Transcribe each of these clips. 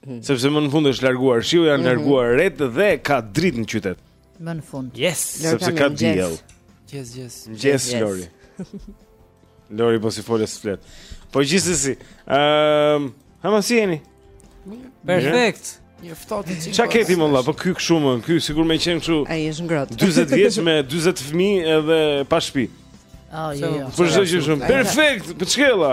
Hmm. Sepse më në fund është larguar shiu, janë mm -hmm. larguar retë dhe ka dritë në qytet. Më në fund. Yes, sepse ka diell. Yes, yes. Yes, Lori. Lori po si folës flet. Po gjithsesi, ëm, um, ha mos jeni. Perfekt. Një ftohtë i çikos. Çka ke ti molla? Po ky kshu më, ky sigur më qen kshu. Ai është ngrohtë. 40 vjeç me 40 fëmijë edhe pa shtëpi. Oh, jo, jo. Për çdo gjë shumë. Perfekt, për çkella.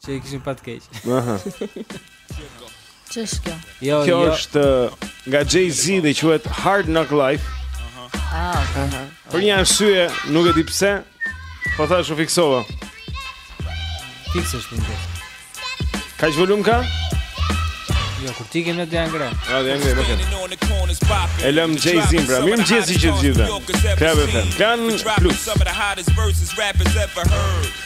Që i kishin pa të keq. Aha. Ç'është kjo? Jo, kjo jo. është uh, nga Jay-Z dhe quhet Hard Knock Life. Aha. Ah, okay. Aha. Për një arsye, nuk e di pse, po thash u fiksova. Fiksesh për një. Ka që volum ka? Jo, kur ti kem në të angre. Ah, dhe angre, më kem. E lëm Jay Z pra. Mirëmëngjesi të gjithë. Club FM. Klan Plus.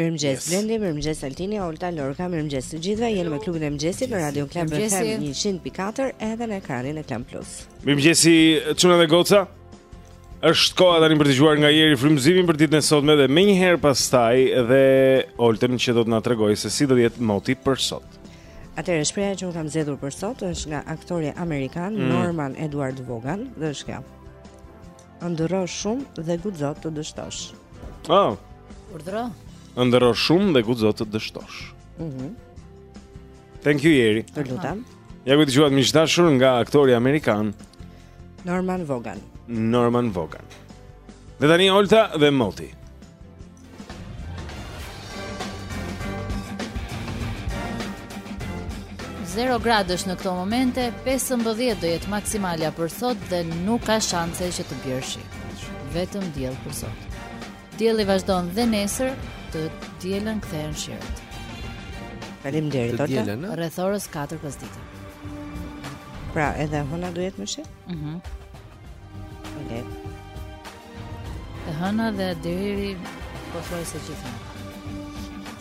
Mirëmëngjes yes. Blendi, mirëmëngjes Altini, Olta, Lorka, mirëmëngjes të gjithëve. Jeni me klubin e mëngjesit në Radio Club FM 100.4 edhe në ekranin e Klan Plus. Mirëmëngjesi çuna dhe goca. Është koha tani për të dëgjuar nga Jeri frymëzimin për ditën e sotme dhe menjëherë pastaj edhe Oltën që do të na tregojë se si do jetë moti për sot. Atëherë shprehja që un kam zgjedhur për sot është nga aktori amerikan mm. Norman Edward Vaughan dhe është kjo. Ëndërro shumë dhe guxo të dështosh. Oh. Urdhëro. Ëndërro shumë dhe guxo të dështosh. Mhm. Mm Thank you Jeri. Të lutem. Ja ku dëgjuat miq të dashur nga aktori amerikan Norman Vogan. Norman Vogan. Dhe tani Olta dhe Moti. Zero gradësh në këto momente, 15 do jetë maksimalja për sot dhe nuk ka shanse që të bjerë shi. Vetëm diell për sot. Dielli vazhdon dhe nesër të dielën kthehen shirat. Faleminderit Olta. Të dielën, rreth orës 4 pasdite. Pra, edhe hëna do jetë me shi? Mhm. Mm Faleminderit. E hëna dhe deri po thoj se gjithmonë.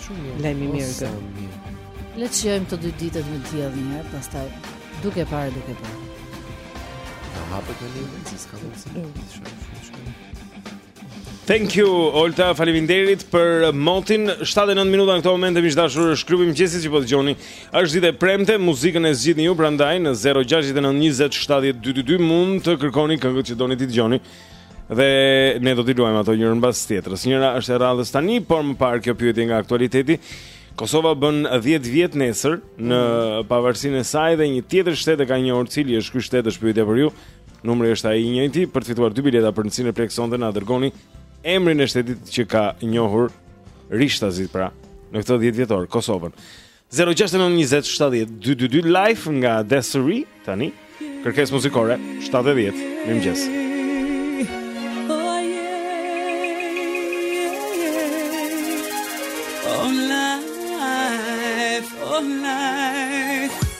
Shumë mirë. Lajmi mirë kë. Le të shijojmë këto dy ditët me diell një herë, pastaj duke parë duke bërë. Na hapet në lidhje, si s'ka mundësi. Mm. Thank you Olta, faleminderit për motin. 7 e 9 minuta në këtë moment, miq të dashur, është klubi i mëngjesit që po dëgjoni. Është ditë e premte, muzikën e zgjidhni ju prandaj në 0692070222 mund të kërkoni këngët që doni të dëgjoni. Dhe ne do t'i luajmë ato njërën mbas tjetrës. Njëra është e radhës tani, por më parë kjo pyetje nga aktualiteti. Kosova bën 10 vjet nesër në pavarësinë e saj dhe një tjetër shtet e ka njohur cili është ky shtet është pyetja për ju. Numri është ai i njëjti për të fituar dy bileta për në Cineplex sonte na dërgoni emrin e shtetit që ka njohur rishtazit pra në këtë 10 vjetor Kosovën. 0692070222 Life nga Desiree tani kërkesë muzikore 7 e 10 mirëmëngjes. Yeah.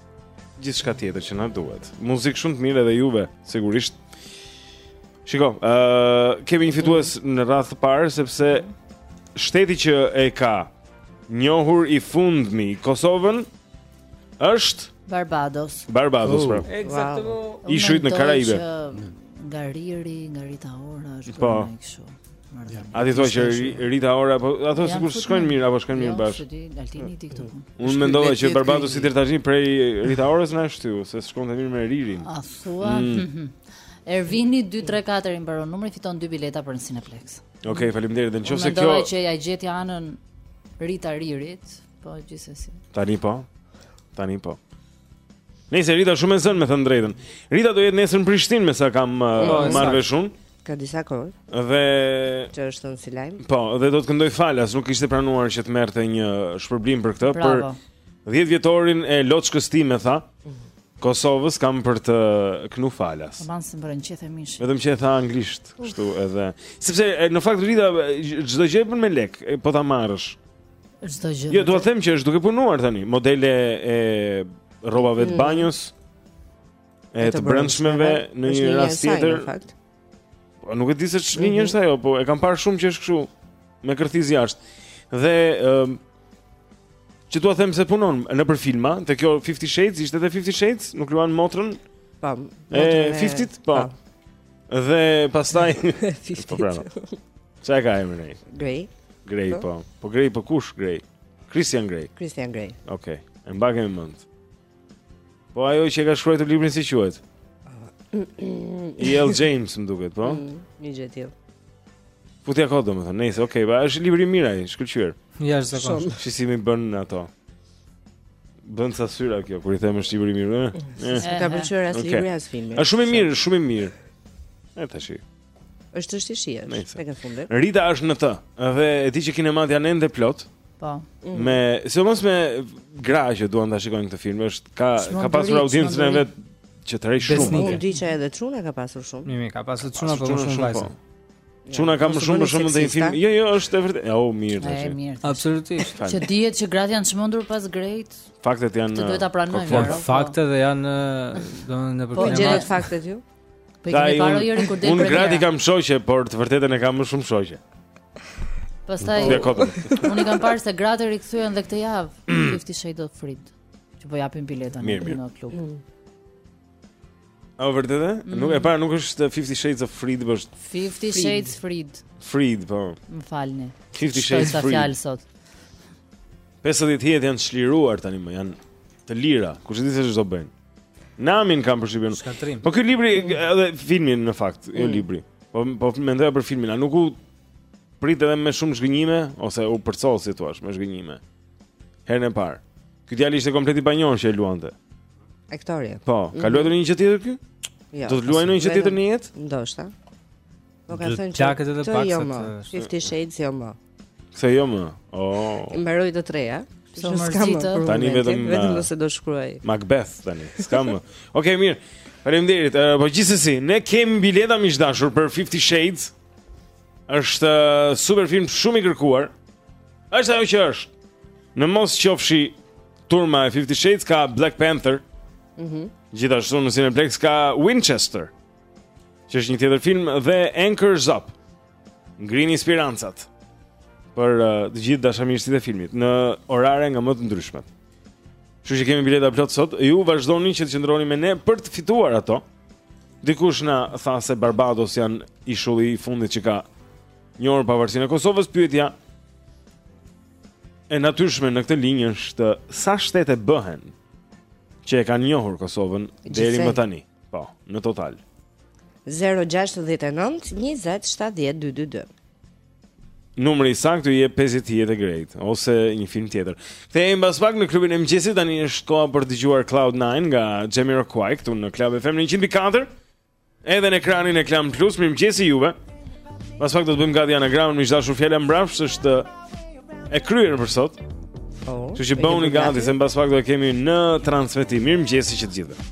gjithçka tjetër që na duhet. Muzikë shumë të mirë edhe juve, sigurisht. Shiko, ë uh, kemi një fitues mm. në radhë të parë sepse shteti që e ka njohur i fundmi Kosovën është Barbados. Barbados, pra. Eksaktësisht. Wow. Ishujt në Karaibe. Nga Riri, nga Rita Ora, ashtu po. kështu. A ti thua që Rita Ora apo ato sikur shkojnë mirë apo shkojnë mirë jo, bashkë. Unë mendova që Barbadosi deri tani prej Rita Orës na shtyu se shkonte mirë me Ririn. A thua? Mm. Ervini 234 i mbaron numri fiton dy bileta për në Cineplex. Okej, okay, faleminderit. Nëse kjo Mendova që ia gjeti anën Rita Ririt, po gjithsesi. Tani po. Tani po. Nëse Rita shumë e zënë me thënë drejtën. Rita do jetë nesër në Prishtinë me sa kam uh, po, marrë vesh unë. Ka disa kohë. Dhe që është thënë si lajm. Po, dhe do të këndojë falas, nuk kishte pranuar që të merrte një shpërblim për këtë, Bravo. për 10 vjetorin e loçkës time tha. Kosovës kam për të knu falas. M'u bënë zemrën qethe mish. Vetëm që e tha anglisht, kështu edhe. Sepse në fakt Rita çdo gjë bën me lek, po ta marrësh. Çdo gjë. Jo, dua të them që është duke punuar tani, modele e rrobave të mm. banjës. e të brendshmeve në një rast tjetër. Po nuk e di se ç'linjë mm -hmm. është ajo, po e kam parë shumë që është kështu me kërthiz jashtë. Dhe ëm um, që dua të them se punon nëpër filma, te kjo 50 Shades ishte te 50 Shades, nuk luan motrën. Po. E 50, po. Pa. Dhe pastaj 50. Po bravo. Sa ka emrin ai? Grey. Grey po. Po, po Grey po kush Grey? Christian Grey. Christian Grey. Okej. Okay. E mbaj mend. Po ajo që ka shkruar këtë librin si quhet? E.L. James më duket, po. Mm, një gjë e tillë. Futja kot domethënë, nice, okay, ba, është libri i mirë ai, i shkëlqyer. Ja, është zakon. Si si më bën ato? Bën sa syra kjo kur i them është libri i mirë, ëh. S'ka pëlqyer as libri as filmi. Është shumë i mirë, shumë i mirë. E tash. Është çështje shijesh tek e fundit. Rita është në të. Dhe e di që kinemat janë ende plot. Po. Mhm. Me, sidomos me gra që duan ta shikojnë këtë film, është ka ka pasur audiencën e vet që të rrej shumë. Unë di që edhe çuna ka pasur shumë. Mirë, ka pasur çuna po më shumë vajza. Po. Çuna ka më shumë më shumë ndaj film. Jo, jo, është e vërtetë. Jo, mirë tash. Është mirë. Absolutisht. Që dihet që gratë janë çmendur pas grejt. Faktet janë. Të duhet ta pranojmë. Faktet dhe janë, domethënë, në përkëndje. Po i gjete faktet ju? Po i kemi parë herën kur del. Unë gratë i kam shoqe, por të vërtetën e kam më shumë shoqe. Pastaj unë kam parë se gratë rikthyen edhe këtë javë, Fifty Shades of Freed, që po japin biletën në kino klub. Mm. A u vërtetë? Mm. Pikë së pari nuk është Fifty Shades of Freed, por është Fifty Shades Freed. Freed, po. Më falni. Fifty Shades Freed. Sa fjalë sot. 50 hijet janë çliruar tani më, janë të lira. Kush e di se ç'do bëjnë? Namin kam përshtypjen. Shkatrim. Po ky libri edhe filmi në fakt, jo mm. libri. Po po mendoja për filmin, a nuk u prit edhe me shumë zhgënjime ose u përcoll si të thuash, me zhgënjime. Herën e parë. Ky djalë ishte komplet i panjohur që e luante. Aktori. Po, ka mhm. luajtur ndonjë gjë tjetër ky? Jo. Do të luajë ndonjë gjë tjetër në jetë? Ndoshta. Po ka thënë që plakët edhe pak jo më. Fifty Shades jo më. Se jo më. Oh. Mbaroi të trija. Sa më zgjidhë. Tani vetëm vetëm nëse do shkruaj. Macbeth tani. Skam. Okej, okay, mirë. Faleminderit. Uh, po gjithsesi, ne kemi bileta miq të dashur për Fifty Shades. Është uh, super film shumë i kërkuar. Është ajo që është. Në mos qofshi turma e Fifty Shades ka Black Panther. Mhm. Mm Gjithashtu në Cineplex ka Winchester. Që është një tjetër film dhe Anchors Up. Ngrini spirancat për uh, të gjithë dashamirësit e filmit në orare nga më të ndryshmet. Kështu që kemi bileta plot sot, ju vazhdoni që të qëndroni me ne për të fituar ato. Dikush na tha se Barbados janë ishulli i fundit që ka njohur pavarësinë e Kosovës, pyetja e natyrshme në këtë linjë është sa shtete bëhen që e kanë njohur Kosovën deri më tani. Po, në total. 069 20 70 222 Numri i saktë i jep 50 hijet e grejt Ose një film tjetër Kthehemi mbas pak në klubin e mëngjesit Tani është koha për të dëgjuar Cloud 9 Nga Jamiroquai Këtu në Club FM në 104 Edhe në ekranin e Klan Plus Mirëmëngjesi juve Mbas pak do të bëjmë gati anagramën Mi qdashur fjalë mbrapsht është e kryer për sot oh, Kështu që bëhuni gati Se mbas pak do e kemi në transmetim Mirëmëngjesi që të gjithë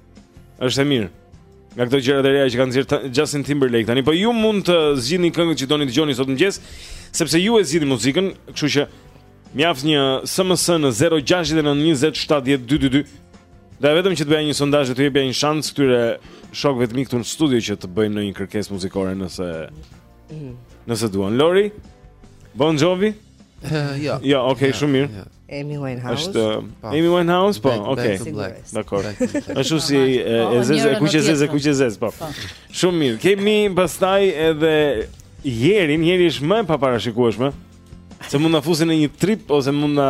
Është e mirë. Nga këto gjëra të reja që kanë nxjerr Justin Timberlake tani, po ju mund të zgjidhni këngët që doni të dëgjoni sot mëngjes, sepse ju e zgjidhni muzikën, kështu që mjaft një SMS në 0692070222. Dhe vetëm që të bëja një sondazh dhe t'u jepja një shans këtyre shokëve të mi këtu në studio që të bëjnë ndonjë kërkesë muzikore nëse mm. nëse duan. Lori, Bon Jovi, Jo. Jo, okay, shumë mirë. Amy Winehouse. Është po. Amy Winehouse, po, okay. Dakor. Është si po, e zezë, e kuqe zezë, e kuqe zezë, po. po. Shumë mirë. Kemi pastaj edhe Jerin, Jeri është më e paparashikueshme. Se mund na fusi në një trip ose mund na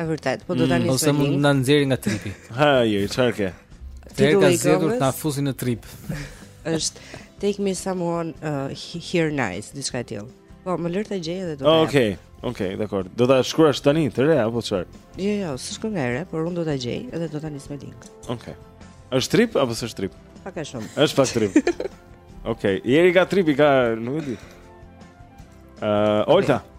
E vërtet, po do ta mm, nisë. Ose mund na nxjerrin nga tripi. Hë, Jeri, çfarë ke? Ti ka zgjedhur ta fusin në trip. Është take me somewhere nice, diçka e tillë. Po, më ler ta gjej edhe do të. Oh, okej. Okay. Okej, okay, dakor. Do ta shkruash tani të re apo çfarë? Jo, jo, s'është nga re, por unë do ta gjej edhe do ta nis me link. Okej. Okay. Është trip apo s'është trip? Pak a shumë. Është pak trip. Okej, okay. Jeri ka trip i ka, nuk e di. Ëh, uh, Olta. Okay.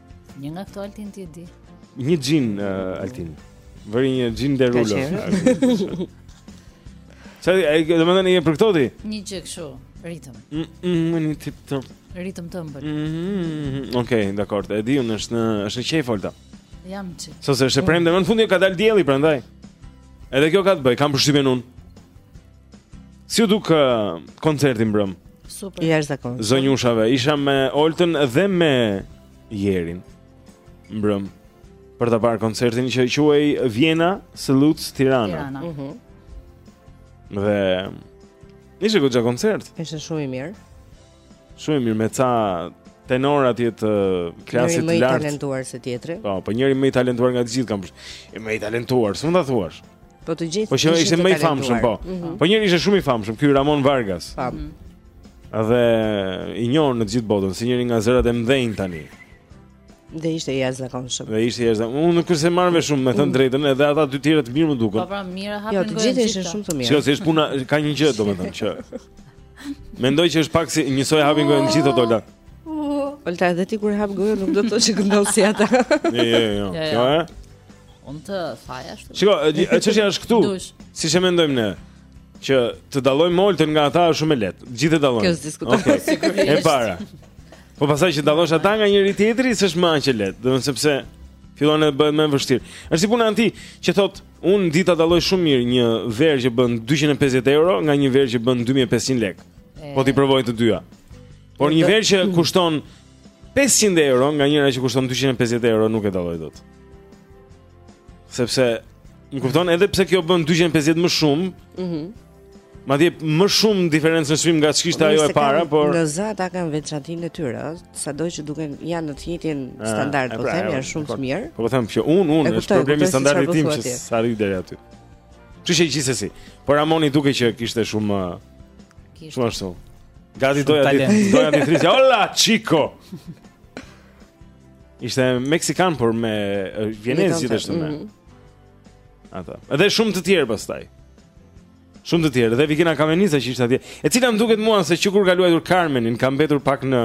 Një nga këto Altin ti e di. Një Jason uh, Altin. Vëri një Jason Derulo. Sa e ke domethënë një për këto ti? Një gjë kështu, ritëm. Mm, mm, më një tip të ritëm të ëmbël. Mm, mm, Okej, dakor. E di unë është në është në qejf Olta. Jam qejf. Sot është e premte, më në fund jo ka dal dielli prandaj. Edhe kjo ka të bëjë, kam përshtypjen unë. Si u duk uh, koncerti mbrëmë? Super. I është zakon. Zonjushave, isha me Oltën dhe me Jerin. Mbrëmë. Për të parë koncertin që quhej Vienna Salutes Tirana. Tirana. Mhm. Mm dhe ishte goxha koncert. Ishte shumë i mirë. Shumë i mirë me ca tenorë atje të klasit të lartë. Njëri më i talentuar se tjetri. Po, po njëri më i talentuar nga të gjithë kam. I më i talentuar, s'mund ta thuash. Po të gjithë. Po që ishte më i famshëm, po. Mm -hmm. Po njëri ishte shumë i famshëm, ky Ramon Vargas. Po. Dhe i njohur në të gjithë botën si njëri nga zërat e mëdhenj tani. Dhe ishte i jashtëzakonshëm. Dhe ishte i jashtëzakonshëm. Unë nuk i marr vesh shumë, me thënë drejtën, edhe ata dy tjerët të mirë më duken. Po pra, mirë hapën. Jo, të gjithë ishin shumë të mirë. Sigurisht është puna ka një gjë domethënë që mendoj që është pak si njësoj hapin gojën gjithë Olta. Olta edhe ti kur hap gojën nuk do të thotë që këndon si ata. Jo, jo, jo. Jo, ë? Unë tërë faj ashtu. Shiko, çështja është këtu. Siç e mendojmë ne që të dallojmë Oltën nga ata është shumë e lehtë. Gjithë e dallojmë. Kjo s'diskutohet. Okej. E para. Po pastaj që t'i dallosh ata nga njëri tjetri, s'është më aq e lehtë, domethënë sepse fillon e bëhet më e vështirë. Është si puna e atij që thotë, unë di ta dalloj shumë mirë një verë që bën 250 euro nga një verë që bën 2500 lekë. Po t'i provoj të dyja. Por një verë që kushton 500 euro nga njëra që kushton 250 euro nuk e dalloj dot. Sepse më kupton edhe pse kjo bën 250 më shumë. Mhm. Mm Madje më shumë diferencë në çmim nga ç'kishte ajo e para, por... Zërat e kanë veçantinë e tyre, sado që duken janë në të njëjtin ah, standard, po pra, themi, janë shumë të mirë. Po po themi, që unë, unë, është problemi standardit tim që s'arrin deri aty. Që gjithsesi, po Ramoni dukej që kishte shumë... Shumë ashtu. Gati doja t'i, doja t'i thërrisja, hola, chico! Ishte meksikan, por me vjenez gjithashtu me. Mhm. Ata. Edhe shumë të tjerë pastaj. Shumë të tjerë, edhe Vikena Kamenica që ishte atje, e cila më duket mua se që kur ka luajtur Carmenin, ka mbetur pak në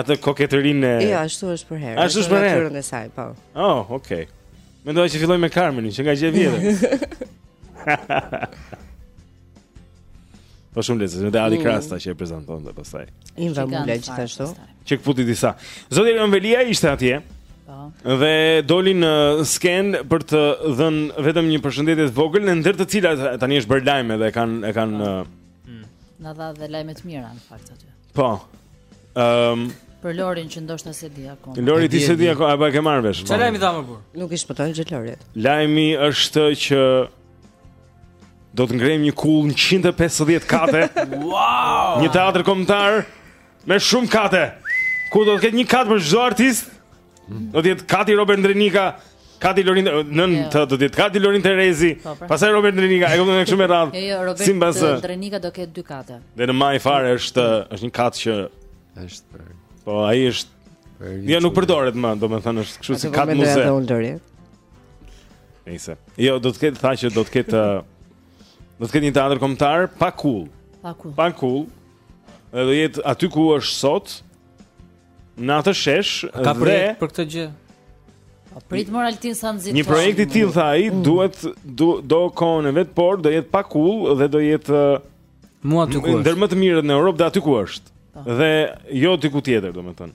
atë koketërinë e... Jo, ashtu është përherë. Ashtu është përherë. E saj, po. Oh, okay. Mendoja që filloi me Carmenin, që nga gjë e vjetër. Po shumë lezet, edhe Adi mm. Krasta që e prezantonte pastaj. Inva Mula gjithashtu. Që këputi disa. Zoti Erion Veliaj ishte atje. Po. Dhe doli në skenë për të dhënë vetëm një përshëndetje të vogël në ndër të cilat tani është bërë lajme dhe kanë e kanë po. mm. na dha dhe lajme të mira në fakt aty. Po. Ehm um, për Lorin që ndoshta s'e di akoma. Lori ti s'e di akoma, apo e ke marrë vesh? Çfarë lajmi dha more burrë? Nuk i shpëton gjë Lorit. Lajmi është që Do të ngrejmë një kullë me 150 kate wow! Një teatr kombëtar me shumë kate ku do të ketë një kat për çdo artist Do të jetë kati Robert Ndrenika kati Lorin nën jo. të do të jetë kati Lorin Terezi. Po, po. Pastaj Robert Ndrenika, e kupton kështu me radhë. Jo, jo, Robert sipas, Ndrenika do ketë dy kate. Dhe në majë fare është është një kat që është për. Po ai është. Jo, nuk përdoret më, domethënë është kështu si kat muze. Nëse. Jo, do të ketë tha që do të ketë do të ketë një teatër kombëtar pa kullë. Pa kullë. Pa kullë. Edhe do jetë aty ku është sot. Në atë shesh dhe ka projekt për këtë gjë. Po prit mor Altin sa nxiton. Një projekt i tillë tha ai, mm. duhet do do kohën e vet, por do jetë pa kullë dhe do jetë mu aty ku është. Ndër më të mirët në Europë, aty ku është. Po. Dhe jo diku tjetër, domethënë.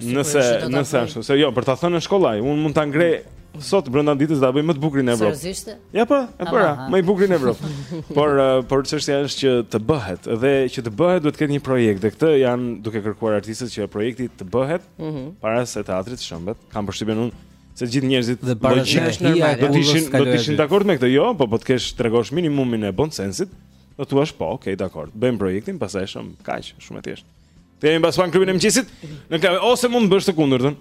Nëse nëse ashtu, se jo, për ta thënë në shkop llaf, unë mund ta ngre sot brenda ditës ta bëj më të bukurin në Evropë. Seriozisht? Ja po, e bëra, më i bukuri në Evropë. Por eh, por çështja është që të bëhet dhe që të bëhet duhet të ketë një projekt dhe këtë janë duke kërkuar artistët që projekti të bëhet mhm. para se teatri të shembet. Kam përshtypjen unë se gjithë njerëzit dhe para se është normal, do të ishin do të ishin dakord me këtë. Jo, po po të kesh tregosh minimumin e bon sensit. Do thua po, okay, dakord. Bëjmë projektin, pastaj shembim, kaq, shumë e thjeshtë. Kthehemi pas pak në klubin e mëngjesit Në Klan Ose mund të bësh të kundërtën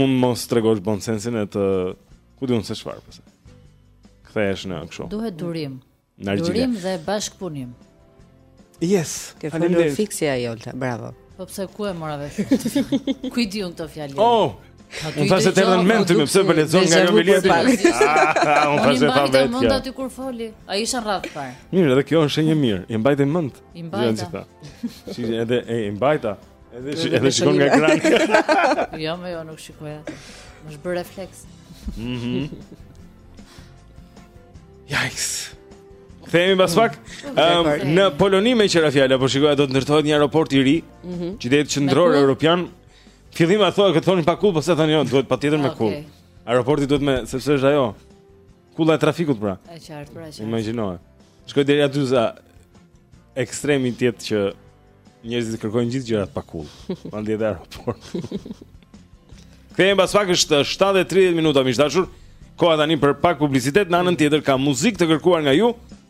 Mund mos tregosh bon sensin e të Ku di unë se çfarë pastaj Kthehesh në kështu Duhet durim Durim dhe bashkëpunim Yes Ke fëllur fiks si ai Olta Bravo Po pse ku e mora vesh Ku i di unë këto fjalë Oh Unë thashë se të erdhën në mend ty, pse po lexon nga Romeli ti? Ah, unë thashë e pa vetë. Unë mund aty kur foli. Ai ishte rrallë fare. Mirë, edhe kjo është shenjë mirë. I mbajte mend. I mbajta. Si edhe e i mbajta. Edhe si edhe shikon nga ekrani. Jo, më jo nuk shikoj atë. Më është bërë refleks. Mhm. Yikes. Kthehemi pas pak. Ëm në Poloni meqë ra fjala, po shikoja do të ndërtohet një aeroport i ri. Mhm. Qytet qendror europian. Fillim ata që thonin pa kullë, po se thonë jo, duhet patjetër me kullë. Aeroporti duhet me, sepse është ajo, kulla e trafikut pra. E qartë, pra qartë. Imagjino. Shkon deri aty sa ekstremi tjetër që njerëzit kërkojnë gjithë gjërat pa kullë. Madje dhe aeroport. Kthehemi pas pak është 7.30 minuta, miq të dashur. Koha tani për pak publicitet, në anën tjetër ka muzikë të kërkuar nga ju.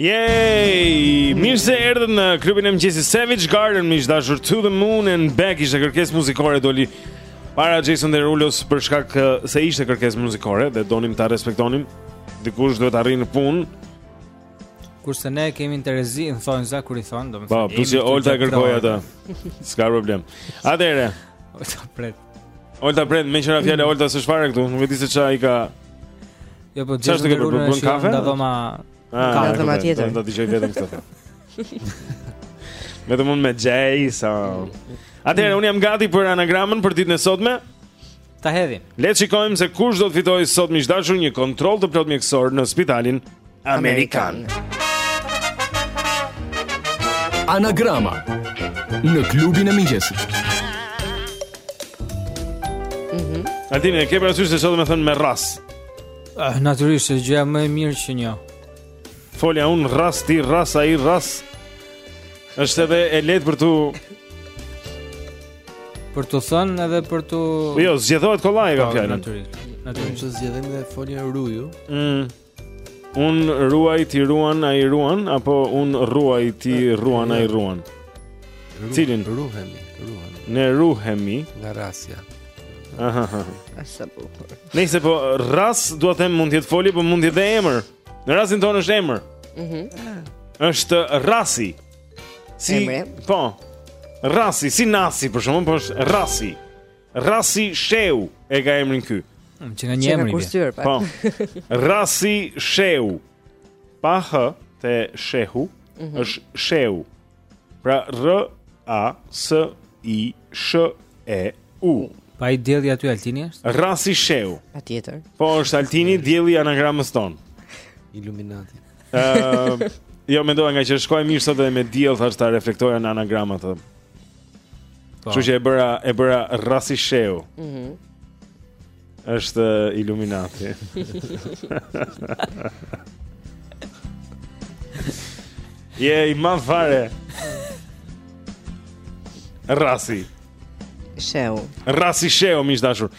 Yay! Mirë se erdhët në klubin e mëngjesit Savage Garden, miq të dashur to the moon and back. Ishte kërkesë muzikore doli para Jason Derulos për shkak se ishte kërkesë muzikore dhe donim ta respektonim. Dikush duhet të arrijë në punë. Kurse ne kemi interesi, në thonë za kur i thonë, domethënë. Po, pse Olta e kërkoi atë? S'ka problem. Atëherë. Olta pret. Olta pret, meqë ra fjala Olta se çfarë këtu? Nuk e di se çfarë i ka. Jo, po gjithë të kërkon bën kafe. Ka dhoma. Ah, ka dhoma tjetër. Do të dëgjojë vetëm këtë. Me të mund me Jason Atëherë, unë jam gati për anagramin për ditën e sotme Ta hedhim. Le të shikojmë se kush do të fitojë sot miq të dashur një kontroll të plot mjekësor në spitalin amerikan. Anagrama në klubin e mëngjesit. Mhm. Altin, e ke parasysh se çfarë do me thënë me rras? Ah, natyrisht, gjëja më e mirë që njoh. Folja unë rras ti rras ai rras. Është edhe e lehtë për tu Për t'u thënë edhe për t'u po Jo, zgjedhohet kollaj, e ka po, fjalën. Natyrisht. Natyrisht që zgjedhim dhe folja ruju. Mm. Unë ruaj ti ruan ai ruan apo unë ruaj ti ruan ai ruan. Cilin ruhemi, ruhemi. Ne ruhemi nga rrasja. Aha. Sa bukur. Nejse po rras dua të them mund të jetë folje, po mund të jetë dhe emër. Në rastin tonë është emër. Mhm. Mm është Rrasi. Si emër. Po, Rrasi, si Nasi, për shembull, po është Rrasi. Rrasi Sheu e ka emrin ky. Mm, që nga një emër. Që kursyer, pa. Po, Rrasi Sheu. Pa h, te Shehu, mm -hmm. është Sheu. Pra, rr, a, s, i, sh, e, u. Po ai dielli aty Altini është? Rrasi Sheu. Patjetër. Po, është Altini, dielli i anagramës tonë. Illuminati. Ëh, jo mendova ngaqë shkoi mirë sot edhe me diell thashë ta reflektoja në anagramë atë. Po. Kështu që e bëra e bëra Rrasi Sheu. Mhm. Mm është Illuminati. Je i madh fare. Rrasi. Sheu. Rrasi Sheu miq të dashur.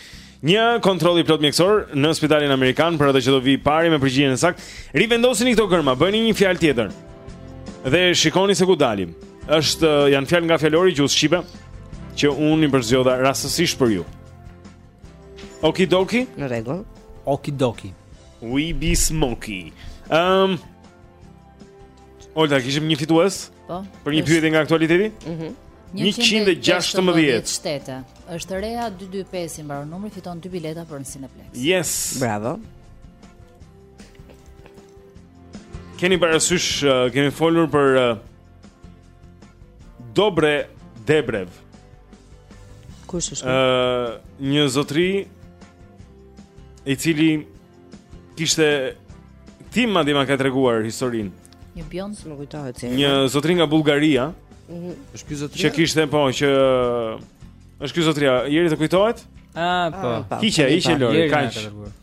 Një kontroll i plotë mjekësor në spitalin amerikan për atë që do vijë i pari me përgjigjen e saktë. Rivendosini këto gërma, bëni një fjalë tjetër. Dhe shikoni se ku dalim. Është eh, janë fjalë nga fjalori i gjuhës shqipe që unë i përzgjodha rastësisht për ju. Okidoki? Në rregull. Okidoki. We be smoky. Ehm. Um, Olta, kishim një fitues? Po. Për një pyetje nga aktualiteti? Mhm. 116 shtete. Është Rea 225 i mbaron numri, fiton dy bileta për në Cineplex. Yes. Bravo. Keni parasysh, uh, kemi folur për uh, Dobre Debrev. Kush është? Ëh, uh, një zotri i cili Kishte, Timi madje ma ka treguar historinë. Një bion s'më kujtohet se. Një zotri nga Bullgaria. Mhm. Është ky zotëria. Që kishte po që është ky zotëria. Jeri të kujtohet? Ah, po. Ah, Hiqe, hiqe Lori, kaq.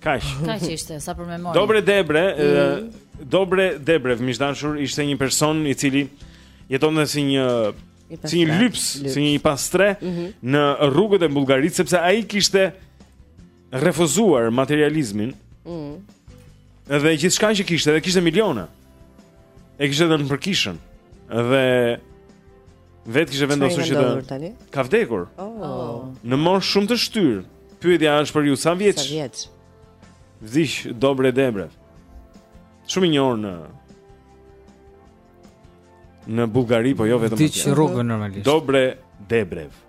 Kaq. Kaq ishte, sa për memorie. Dobre Debrev, mhm. Dobre Debrev, miq të dashur, ishte një person i cili jetonte si një si një lyps, si një i pastrehë mhm. në rrugët e Bullgarisë sepse ai kishte refuzuar materializmin. Mm. Dhe gjithçka që kishte, dhe kishte miliona. E kishte dhënë për kishën. Dhe vet kishte vendosur që të ka vdekur. Oh. Në moshë shumë të shtyr. Pyetja është për ju, sa vjeç? Sa vjeç? Vdiq Dobre Debrev. Shumë i njohur në në Bullgari, po jo vetëm atje. Vdiq rrugëve normalisht. Dobre Debrev.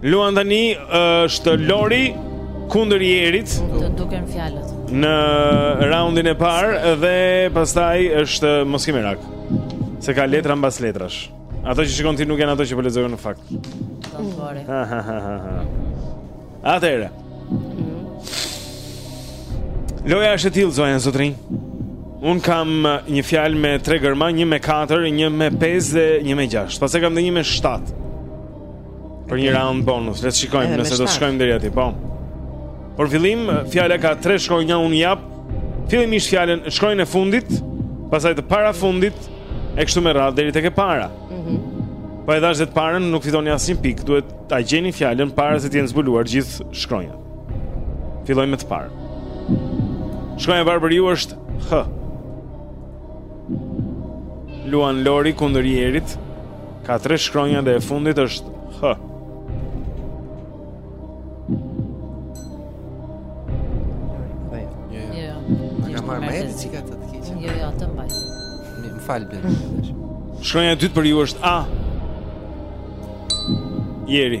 Luajnë tani është Lori kundër Jerit. Do duken fjalët. Në raundin e parë dhe pastaj është mos ki merak. Se ka letra mbas letrash. Ato që shikon ti nuk janë ato që po lexojmë në fakt. Don't worry. Atëre. Loja është e tillë zonja, zotërinj. Un kam uh, një fjalë me 3 gërma, një me 4, një me 5 dhe një me 6. Pastaj kam dhe një me 7. Për një raund bonus, le të shikojmë nëse do të shkojmë deri aty, po. Për fillim, fjala ka tre shkronja unë jap. Fillimisht fjalën shkronjën e fundit, pastaj të parafundit e kështu me radhë deri tek e para. Mhm. Mm po e dhashë të parën nuk fitoni asnjë pikë, duhet ta gjeni fjalën para se të jenë zbuluar gjithë shkronjat. Fillojmë me të parë. Shkronja e parë për ju është H. Luajnë Lori kundër Jerit. Ka tre shkronja dhe e fundit është H. Jo, jo. jo. A ka marrë me edhe qika të të keqen? Jo, jo, të mbaj. Më falë bërë. Shkronja e dytë për ju është A. Jeri.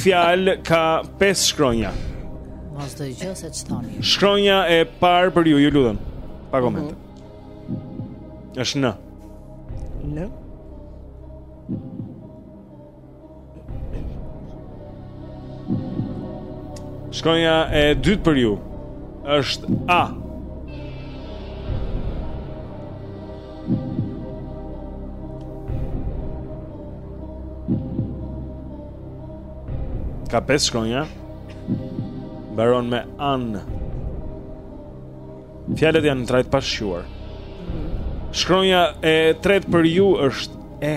fjalë ka pesë shkronja. Mos dëgjo se ç'thonë. Shkronja e parë për ju, ju lutem. Pa koment. Mhm. Është N. N. Shkronja e dytë për ju është A. Ka pesë shkronja Mbaron me an Fjalët janë në trajtë të pashquar Shkronja e tretë për ju është E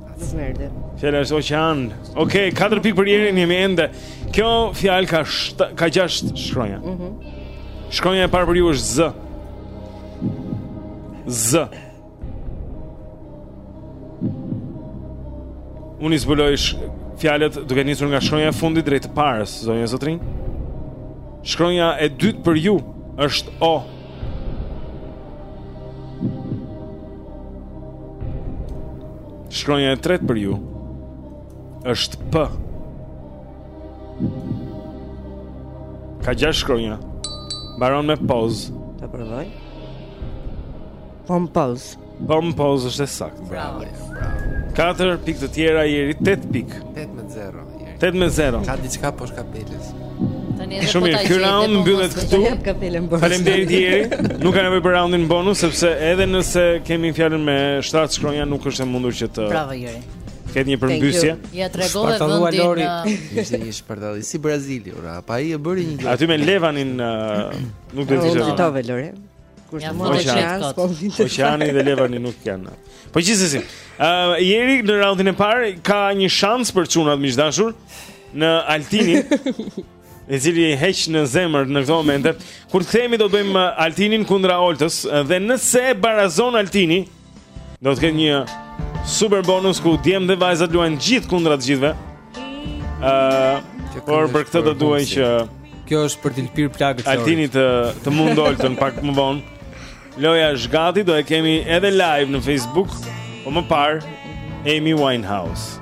Smerdi. Fjala është oqean. Okej, katër pikë për Jerin jemi ende. Kjo fjalë ka shtë, ka gjashtë shkronja. Mhm. Mm shkronja e parë për ju është z. Z. Unë zbuloj fjalët duke nisur nga shkronja e fundit drejt të parës, zonja e zotërinj. Shkronja e dytë për ju është o. Shkronja e tretë për ju është P. Ka gjashtë shkronja. Mbaron me poz. Ta provoj. Pompoz. Pompoz është e saktë. Bravo. Bravo. 4 pikë të tjera Jeri 8 pikë. 8 me 0. 8 me 0. Ka diçka poshtë kapelës. Tani edhe Shumë mirë, ky raund po mbyllet këtu. Faleminderit Jeri. Nuk ka nevojë për raundin bonus sepse edhe nëse kemi fjalën me 7 shkronja nuk është e mundur që të Bravo Jeri. Këtë një përmbysje. Ja tregove vendin. Lori. Ishte një shpartalli si Brazili, ora, pa ai e bëri një gjë. Aty me Levanin nuk do të ishte. Nuk do të Lori. Kush ja, mund të qenë kot. Oqeani dhe Levani nuk kanë. Po gjithsesi, ë uh, Jeri në raundin e parë ka një shans për çunat miq të dashur në Altinin. I cili heq në zemër në këto momente Kur kthehemi do bëjmë Altinin kundra Oltës Dhe nëse barazon Altini Altinin Do të ketë një super bonus ku djemtë dhe vajzat luajnë gjithë kundra të gjithëve. Ëh, uh, por për këtë do duhej që kjo është për të lpir plagët e Altini të të mundë Oltën pak më vonë. Loja është gati, do e kemi edhe live në Facebook, po më parë Amy Winehouse.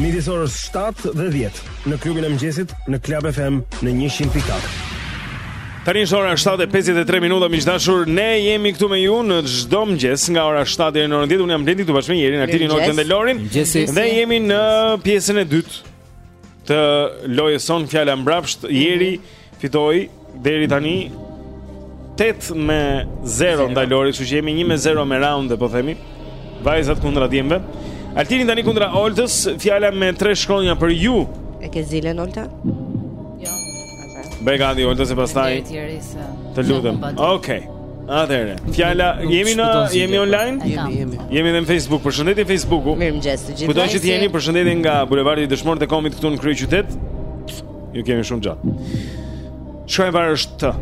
Midis orës 7 dhe 10 në klubin e mëngjesit në Club FM në 100.4. Tani është ora 7:53 minuta, miq të dashur. Ne jemi këtu me ju në çdo mëngjes nga ora 7 deri në orën 10. Unë jam Blendi këtu bashkë me Jerin, Altinin, Oltën dhe Lorin. Dhe jemi në pjesën e dytë të lojës sonë fjala mbrapsht Jeri mm -hmm. Fitoi deri tani 8 me 0 ndaj Lorit, kështu që jemi 1 me 0 me raunde, po themi. Vajzat kundra djemve. Altini tani kundra Oltës, fjala me 3 shkronja për ju. E ke zilen Olta? Jo. Bëj gati Olta zilen pastaj. Të lutem. Okej. Atëre, fjala jemi në jemi online? Jemi, jemi. Jemi në Facebook, përshëndetje Facebooku. Mirëmëngjes të gjithëve. Kudo që jeni, përshëndetje nga Bulevardi Dëshmorët e Kombit këtu në kryeqytet. Ju kemi shumë xhan. Shkronja e parë është T.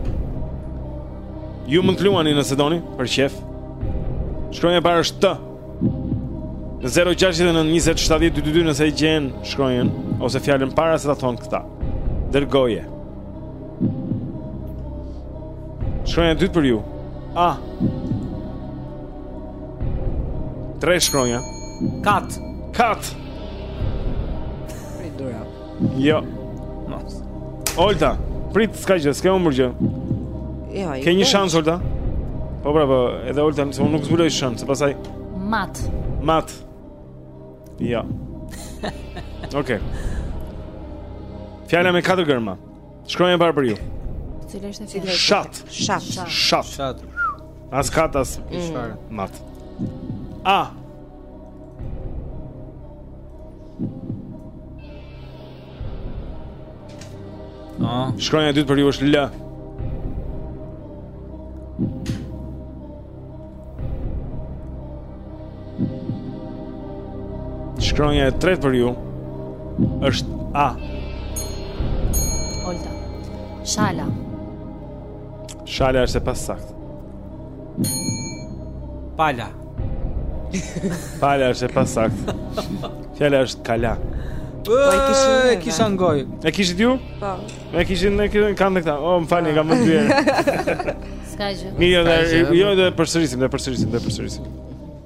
Ju mund të luani nëse doni, për qejf. Shkronja e parë është T. Në 069 20 70 22 nëse e gjen shkronjën, ose fjalën para se ta thonë këta. Dërgoje. Shkronja e dytë për ju. A. Tre shkronja. Kat. Kat. Kat. Jo. No. Olta, prit, s'ka gjë, s'ke humbur gjë. Jo, jo. Ke një shans Olta? Po pra, po, edhe Olta, nëse unë nuk zbuloj shans, pastaj Mat. Mat. Jo. Okej. Okay. Fjala me katër gërma. Shkronja e parë për ju. Cila është fjala? Shat. Shat. Shat. Shat. As kat as mat. A. Shkronja e dytë për ju është L. Shkronja e tretë për ju është A. Olta. Shala. Shala është e pasaktë Pala Pala është e pasaktë Fjala është kala Po e kishin e kisha n'gojë. E kishit ju? Po. E kishin ne këtu kanë këta. Oh, më falni, kam munguar. S'ka gjë. Mirë, jo, do të përsërisim, do të përsërisim, do të përsërisim.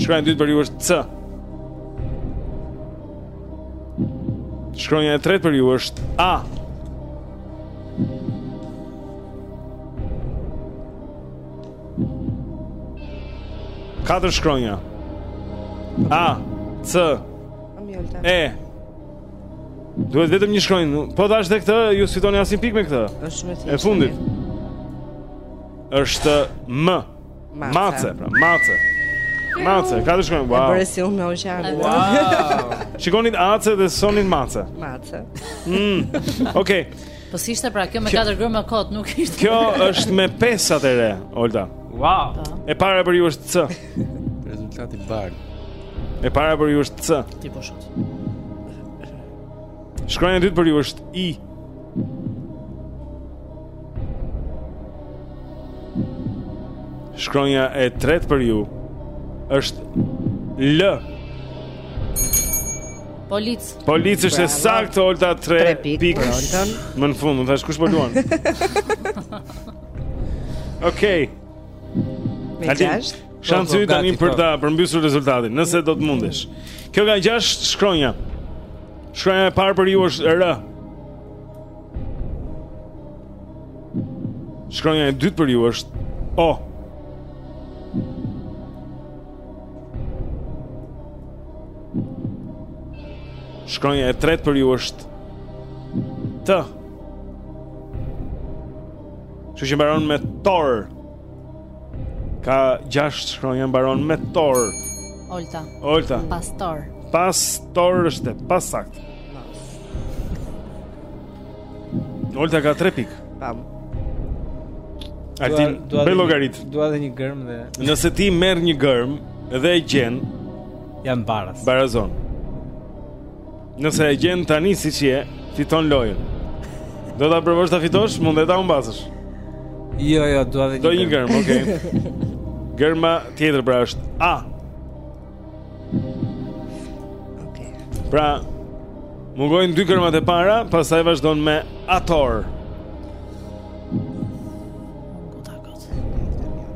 Shkronja e dytë për ju është C. Shkronja e tretë për ju është A. Katër shkronja. A, C. E. Duhet vetëm një shkronjë. Po thashë dhe këtë, ju s'fitoni asnjë pikë me këtë. Është shumë e thjeshtë. E fundit. Është M. Mace. Mace, pra, mace. Mace, katër shkronja, wow. E bëre si unë me oqeanë. Wow. Shikonit ace dhe s'thonit mace. Mace. Mm, okej. Okay. Po si ishte pra, kjo me katër gërma kot, nuk ishte. Kjo është me pesë atëherë, Olta. Wow. Po. E para për ju është C. Rezultati bardh. E para për ju është C. Ti po shoh. Shkronja e dytë për ju është i. Shkronja e tretë për ju është L. Polic. Polic është e saktë Olta 3 pikë. Më në fund, thashë kush po luan. Okej. Me gjashtë. Shansi po, po, tani për ta përmbysur rezultatin, nëse do të mundesh. Kjo ka gjashtë shkronja. Shkronja e parë për ju është R. Shkronja e dytë për ju është O. Shkronja e tretë për ju është T. Kështu që mbaron me Tor. Ka gjashtë shkronja mbaron me tor. Olta. Olta. Pastor. Pastor është e pasaktë. Olta ka 3 pikë. Tam. Altin, bëj llogaritë. Dua edhe një gërm dhe. Nëse ti merr një gërm dhe e gjen, janë baraz. Barazon. Nëse e gjen tani siç je, fiton lojën. Do ta provosh ta fitosh, mund dhe ta humbasësh. Jo, jo, dua edhe një. Do një gërm, okay. Gërma tjetër pra është A. Okay. Pra mungojnë dy gërmat e para, pastaj vazhdon me Ator.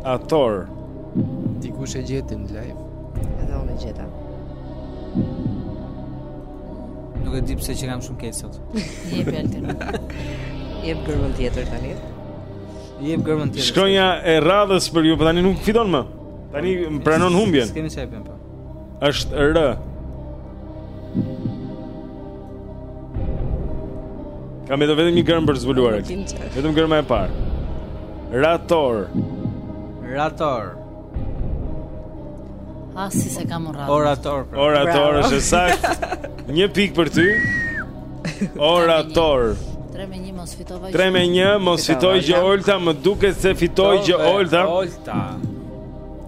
Ator. Dikush e gjeti live? Edhe unë e gjeta. Nuk e di pse qenkam shumë keq sot. Jep Altin. Jep gërmën tjetër tani. Jep gërmën tjetër. Shkronja e radhës për ju, po tani nuk fiton më. Tani më pranon humbjen. Kemi çepën po. Është R. Kam edhe vetëm një gërmë për të zbuluar. Vetëm gërma e parë. Rator. Rator. Ah, si s'e kam urrat. Orator. Pra. Orator është e saktë. Një pikë për ty. Orator. 3 me 1 mos fitova. 3 me 1 mos fitoi gjë Olta, më duket se fitoi gjë Olta. Olta.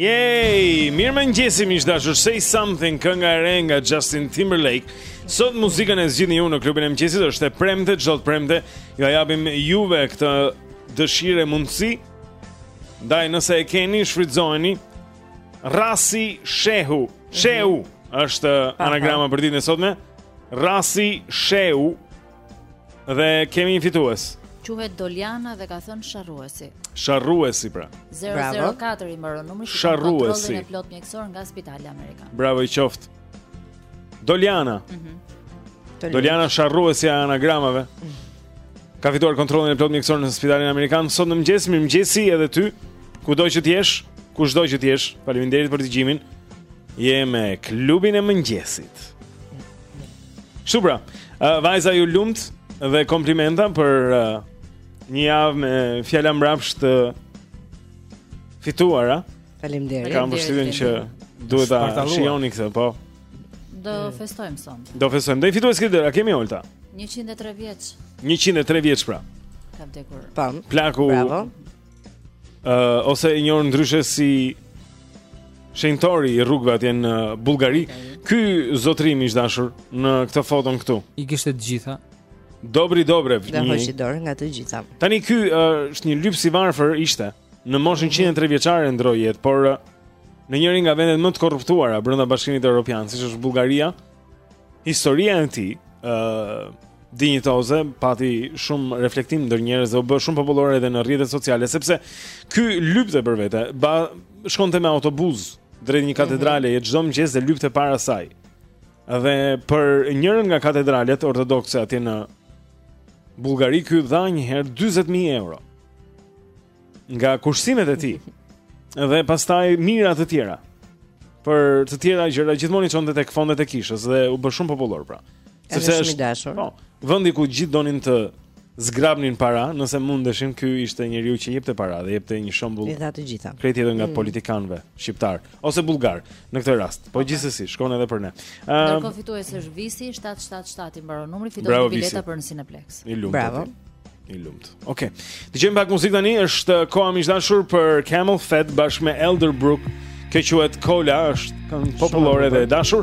Yay! Mirëmëngjesi miq të dashur Say Something, kënga e re nga Justin Timberlake Sot muzikën e zgjidhni ju në klubin e mëngjesit është e premte, çdo të premte Jua japim juve këtë dëshirë e mundësi Ndaj nëse e keni, shfrytëzojeni Rasi Shehu Shehu mm -hmm. është anagrama për ditën e sotme Rasi Shehu Dhe kemi një fitues. Quhet Doliana dhe ka thënë sharruesi. Sharruesi pra. 004 i mbaron numri fiton kontrollin e plotë mjekësor nga Spitali Amerikan. Bravo i qoftë. Doliana. Mhm. Mm Doliana sharruesi e anagramave. Ka fituar kontrollin e plotë mjekësor në Spitalin Amerikan. Sot në mëngjes, mirëmëngjesi edhe ty. Kudo që të jesh, kushdo që të jesh, faleminderit për dëgjimin. Je me klubin e mëngjesit. Kështu pra, uh, vajza ju lumt dhe komplimenta për uh, një javë me fjalë mbrapsht të fituara. Faleminderit. Kam përshtypjen që duhet ta shijoni këtë, po. Do festojmë sonte. Do festojmë. Do i fitojmë këtë, a kemi Olta? 103 vjeç. 103 vjeç pra. Ka vdekur. Pam. Plaku. Bravo. uh, ose i njohur ndryshe si shenjtori i rrugëve atje në Bullgari. Ky zotëri i dashur në këtë foton këtu. I kishte të gjitha. Dobri Dobrev. Dhe hoqi dorë nga të gjitha. Tani ky uh, është një lypës i varfër ishte. Në moshën 103 mhm. vjeçare ndërroi jetë, por uh, në njërin nga vendet më të korruptuara brenda Bashkimit Evropian, siç është Bullgaria, historia e tij, ë uh, dinjitoze, pati shumë reflektim ndër njerëz dhe u bë shumë popullore edhe në rrjetet sociale sepse ky lypte për vete, pra shkonte me autobus drejt një katedrale mm -hmm. çdo mëngjes dhe lypte para saj. Dhe për njërën nga katedralet ortodokse atje në Bullgari ky dha një herë 40000 euro. nga kursimet e tij. Dhe pastaj mijëra të tjera. Për të tjera gjëra gjithmonë i çonte tek fondet e kishës dhe u bë shumë popullor pra. Sepse është shumë i dashur. Po, vendi ku gjithë donin të zgrabnin para, nëse mundeshin, ky ishte njeriu që jepte para dhe jepte një shembull. I dha të gjitha. Krejt tjetër nga mm. politikanëve shqiptarë. ose bullgarë në këtë rast. Po gjithsesi, shkon edhe për ne. Ëm ehm, Ndërkohë fituesi është Visi 777 i mbaron numri, fiton dy bileta për në Cineplex. I lumtë. Bravo. I lumtë. Okej. Okay. Dëgjojmë pak muzikë tani, është koha miq të dashur për CamelPhat bashkë me Elderbrook. Kjo quhet Cola, është këngë popullore dhe e dashur.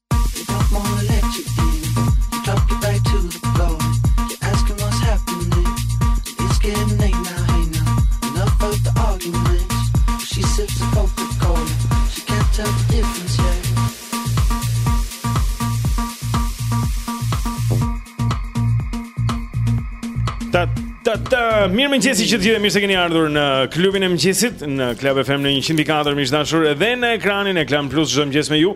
Mirë mëngjesi që të gjithë mirë se keni ardhur në klubin e mëngjesit në Club FM në 104 miq të dashur dhe në ekranin e Klan Plus çdo mëngjes me ju.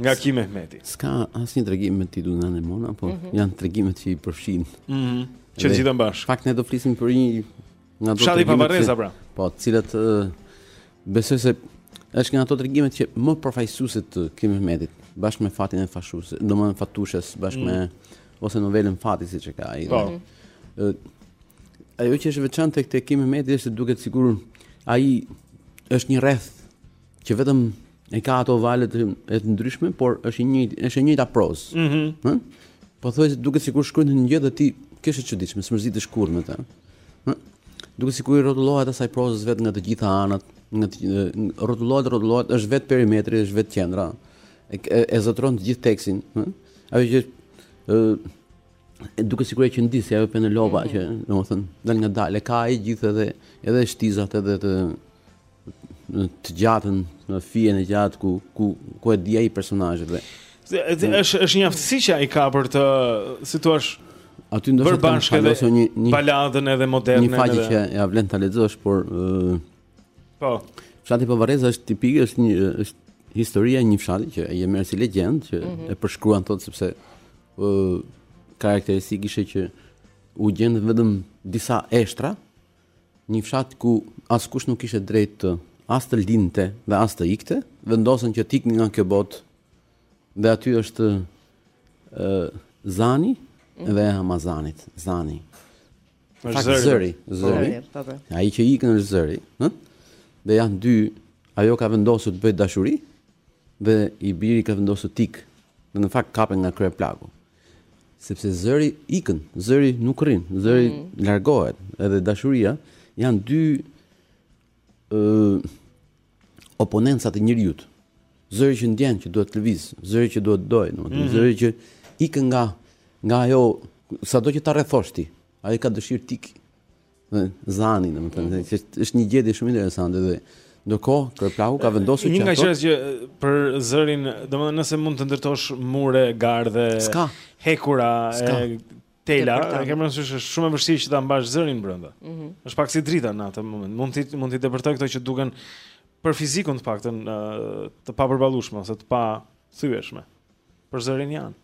Nga Kim Mehmeti. S'ka asnjë tregim me titullin Anemona, po mm -hmm. janë tregimet që i përfshin. Mhm. Mm që të gjitha bashkë. Fakt ne do flisim për një nga ato tregime. Fshati pa varreza pra. Po, të cilat uh, besoj se është nga ato tregimet që më përfaqësuese të Kim Mehmetit, bashkë me Fatin e Fashus, domethënë Fatushes bashkë mm -hmm. me mhm. ose novelën Fati siç e ka ai. Po. Mm -hmm. Ajo që është e veçantë tek Kim Mehmeti është se duket sikur ai është një rreth Që vetëm e ka ato valët e të ndryshme, por është i njëjtë, është e njëjta prozë. Ëh. Mm -hmm. Po thuaj se duket sikur shkruan një gjë dhe ti që është e çuditshme, s'mërzitesh kurrë me të. Ëh. Duket sikur i rrotullohet asaj prozës vetë nga të gjitha anët, nga rrotullohet, rrotullohet, është vetë perimetri, është vetë qendra. E, e, e zotron të gjithë tekstin, ëh. Ajo që ëh e duket sikur e qëndis ajo Penelopa mm -hmm. që domethënë dalëngadalë ka ai gjithë edhe edhe shtizat edhe të të gjatën, në fijen e gjatë ku ku ku e di ai personazhet dhe është është një aftësi që ai ka për të, si thua, aty ndoshta të shkallosë një një baladën edhe moderne. Një faqe që ja vlen ta lexosh, por ë Po. Fshati Pavarrez është tipik, është një është historia e një fshati që e merr si legjendë që mm -hmm. e përshkruan thotë sepse ë karakteristikë ishte që u gjendën vetëm disa eshtra një fshat ku askush nuk kishte të drejtë as të lindte dhe as të ikte, vendosën që të iknin nga kjo botë dhe aty është ë Zani mhm. dhe e ama e Zanit, Zani. Është zëri, zëri. zëri. Po, po. Ai që ikën është zëri, ëh? Dhe janë dy, ajo ka vendosur të bëjë dashuri dhe i biri ka vendosur t'ikë. Dhe në fakt kapen nga kryeplaku. Sepse zëri ikën, zëri nuk rrin, zëri mm. largohet, edhe dashuria janë dy ë oponencat e njeriut. Zëri që ndjen që duhet të lëvizë, zëri që duhet të dojë, domethënë mm -hmm. zëri që ikën nga nga ajo sado që ta rrethosh ti. Ai ka dëshirë t'ikë. Domethënë Zani, domethënë që është një gjetje shumë interesante dhe ndërkohë kryeplaku ka vendosur që ato... Një nga çështjet që për zërin, domethënë nëse mund të ndërtosh mure, gardhe, Ska. hekura, Ska. E, tela, e kemë parasysh është shumë e vështirë që ta mbash zërin brënda. Mm -hmm. është pak si drita në atë moment. Mund të, mund të depërtojë këto që duken për fizikun të paktën, të papërballueshme, ose të pathyeshme. Për zërin janë.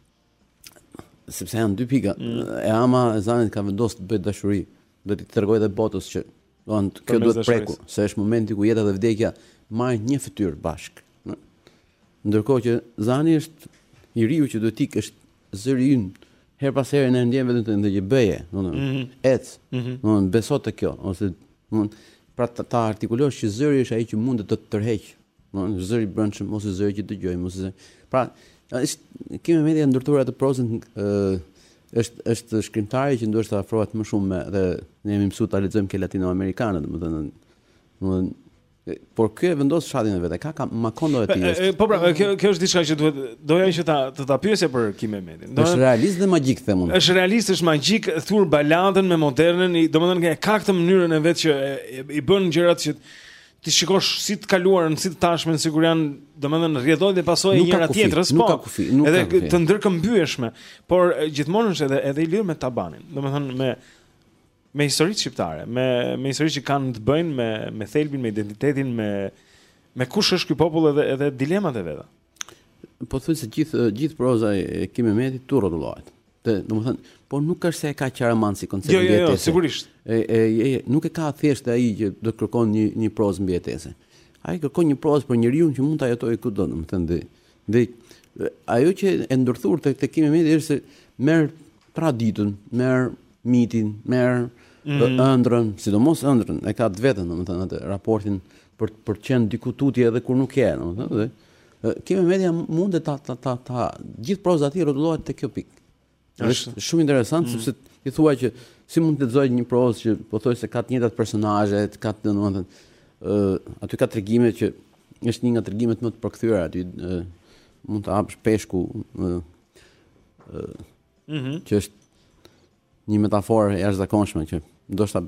sepse janë dy pika. Mm. E ama e Zanit ka vendosur të bëjë dashuri, do t'i tregojë edhe botës që don kjo duhet prekur, se është momenti ku jeta dhe vdekja marrin një fytyrë bashkë. Ndërkohë që Zani është i riu që duhet të ikë, është zëri ynë. Herë pas here ne ndjejmë veten tënde që bëje, domethënë. Mm -hmm. Ec. Mm -hmm. Domethënë beso te kjo ose Domthon, pra ta, ta artikulosh që zëri është ai që mundet të të tërheqë. Domthon, zëri i brendshëm ose zëri që dëgjojmë ose zëri. Pra, është kjo mënyra e ndërtuar atë prozën ë është është shkrimtari që ndoshta afrohet më shumë me dhe ne jemi mësuar ta lexojmë ke latinoamerikanët, domethënë domethënë Por ky e vendos fshatin e vet, e ka ka Makondo e tij. Është... Po pra, kjo kjo është diçka që unë doja që ta të ta pyesja për Kim Mehmetin. Po është realist dhe magjik them unë. Është realist, është magjik, thur baladën me modernen, domethënë e ka këtë mënyrën e vet që e, e, i bën gjërat që t'i shikosh si të kaluarën, si të tashmen, sikur janë, domethënë rrjedhojnë dhe pasojë njëra tjetrës, po. Nuk ka kufi, nuk ka kufi. Edhe të ndërkëmbyeshme, por gjithmonë është edhe edhe i lidhur me tabanin. Domethënë me me historitë shqiptare, me me histori që kanë të bëjnë me me thelbin, me identitetin, me me kush është ky popull edhe edhe dilemat e veta. Pothuajse gjithë gjithë proza e Kim Mehmetit aty rrotullohet. Të, domethënë, po nuk është se e ka Qaraman si koncept jo, jo, jo, sigurisht. E, e, e, nuk e ka thjesht ai që do të kërkon një një prozë mbijetese. Ai kërkon një prozë për njeriun që mund ta jetojë kudo, domethënë, dhe dhe ajo që e ndërthur tek tek Kim Mehmeti është se merr Traditën, merr mitin, merr mm. ëndrrën, sidomos ëndrrën, e ka të vetën, domethënë atë raportin për për të qenë diku tutje edhe kur nuk je, domethënë. Kim Mehmeti mund të ta ta ta, ta gjithë proza e tij rrotullohet te kjo pikë. Është shumë interesant mm. sepse ti thua që si mund të lexoj një prozë që pothuajse ka të njëjtat personazhe, ka të domethënë ë aty ka tregime që është një nga tregimet më të përkthyera aty mund të hapësh peshku ë mm që është një metaforë e jashtëzakonshme që ndoshta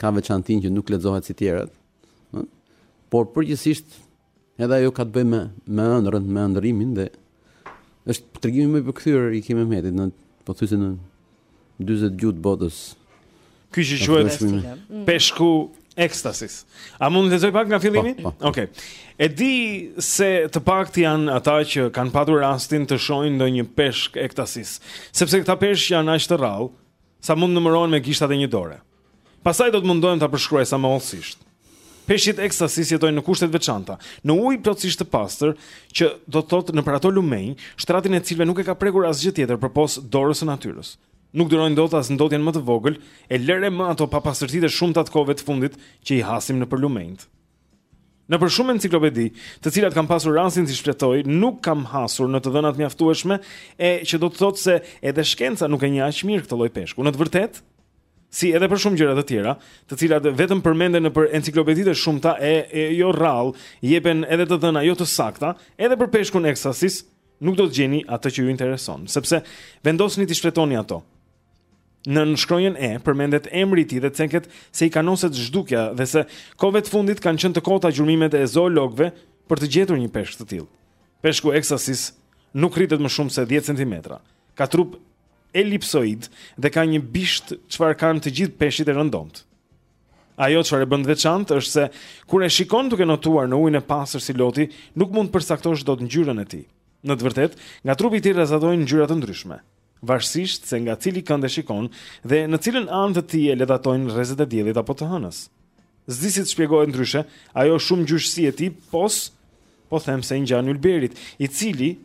ka veçantinë që nuk lexohet si tjerat. ë Por përgjithsisht edhe ajo ka të bëjë me me ëndrrën, me ëndrrimin dhe është tregimi më i përkthyer i Kim Mehmetit në pothuajse në 40 gjuhë të botës. Ky që quhet peshku ekstasis. A mund të lexoj pak nga fillimi? Po, po, po. Okej. E di se të paktë janë ata që kanë patur rastin të shohin ndonjë peshk ekstasis, sepse këta peshq janë aq të rrallë sa mund të numërohen me gishtat e një dore. Prandaj do të mundohem ta përshkruaj sa më hollësisht. Peshqit ekstasis jetojnë në kushte të veçanta, në ujë plotësisht të pastër, që do të thotë nëpër ato lumenj, shtratin e të cilëve nuk e ka prekur asgjë tjetër përpos dorës së natyrës. Nuk durojnë dot as ndotjen më të vogël, e lëre më ato papastërtitë e shumta të kohëve të fundit që i hasim nëpër lumenjtë. Nëpër shumë enciklopedi, të cilat kam pasur rastin t'i shfletoj, nuk kam hasur në të dhëna të mjaftueshme, e që do të thotë se edhe shkenca nuk e njeh aq mirë këtë lloj peshku. Në të vërtetë, si edhe për shumë gjëra të tjera, të cilat vetëm përmenden nëpër enciklopeditë e shumta e, e jo rrallë, jepen edhe të dhëna jo të sakta, edhe për peshkun ekstasis, nuk do të gjeni atë që ju intereson, nëse vendosni t'i shfletoni ato. Nën shkronjën E përmendet emri i tij dhe ceket se i kanoset zhdukja dhe se kohëve të fundit kanë qenë të kota gjurmimet e zoologëve për të gjetur një peshk të tillë. Peshku Ekstasis nuk rritet më shumë se 10 cm. Ka trup elipsoid dhe ka një bisht çfarë kanë të gjithë peshqit e rëndomtë. Ajo çfarë e bën të veçantë është se kur e shikon duke notuar në ujin e pastër si loti, nuk mund të përcaktosh dot ngjyrën e tij. Në të vërtetë, nga trupi i tij rrezatojnë ngjyra të ndryshme. varësisht se nga cili kënd e shikon dhe në cilën anë të tij e ledhatojnë rrezet e diellit apo të hënës. S'di si të shpjegohet ndryshe, ajo shumëngjyrësi e tij, pos, po them se i ngjan ylberit, i cili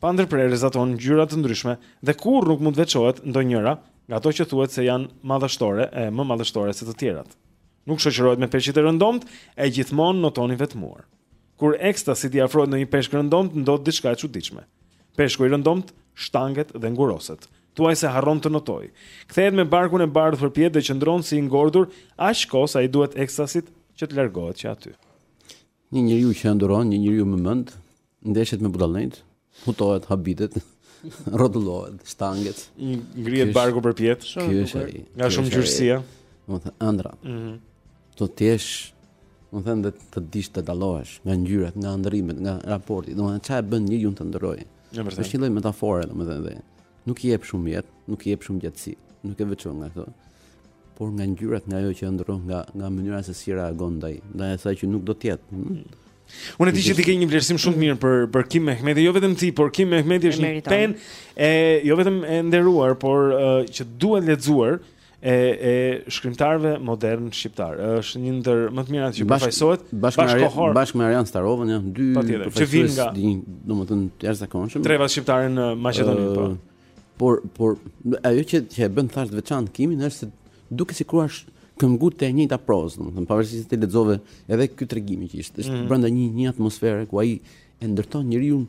pandërprerë rrezaton ngjyra të ndryshme dhe kurrë nuk mund të veçohet ndonjëra nga ato që thuhet se janë madhështore e më madhështore se të tjerat. Nuk shoqërohet me peshqit e rëndomtë e gjithmonë noton i vetmuar. Kur ekstasit i afrohet ndonjë peshk i rëndomtë, ndodh diçka e çuditshme. Peshku i rëndomtë shtanget dhe nguroset. Thuajse harron të notojë. Kthehet me barkun e bardhë përpjetë dhe qëndron si i ngordhur, aq kohë sa i duhet ekstasit që të largohet që aty. Një njeriu që ëndërron, një njeriu me mend, ndeshet me budallenjtë, Hutohet, habitet, rrotullohet, shtanget. Ngrihet barku përpjetë. Ky është ai. Nga shumëngjyrësia. Do të thotë ëndra. Ëh. Mm do të jesh do të them dhe të dish të dallohesh nga ngjyrat, nga ëndërrimet, nga raporti. Do të thotë çfarë bën njeriun të ëndërrojë. Është një lloj metafore, domethënë dhe nuk i jep shumë jetë, nuk i jep shumë gjatësi, nuk e veçon nga këto. Por nga ngjyrat, nga ajo që ëndërron, nga nga mënyra se si reagon ndaj, ndaj asaj që nuk do të jetë. Ëh. Mm Unë e di që ti ke një vlerësim shumë të mirë për për Kim Mehmeti, jo vetëm ti, por Kim Mehmeti është një penë jo vetëm e nderuar, por uh, që duhet lexuar e e shkrimtarëve modernë shqiptarë. Është një ndër më të mirat që përfaqësohet bashkëkohor bashkë me Arjan Starovën, janë dy përfaqësues, domethënë të jashtëzakonshëm. Treva shqiptare në Maqedoni, uh, po. Por, por, ajo që, që e bën thashë të veçantë kimin, është se duke shkruar kështu të njëjtën prozë, domethënë, pavarësisht se ti lexove edhe këtë tregimin që ishte, është mm. brënda një, një atmosfere ku ai e ndërton njeriun,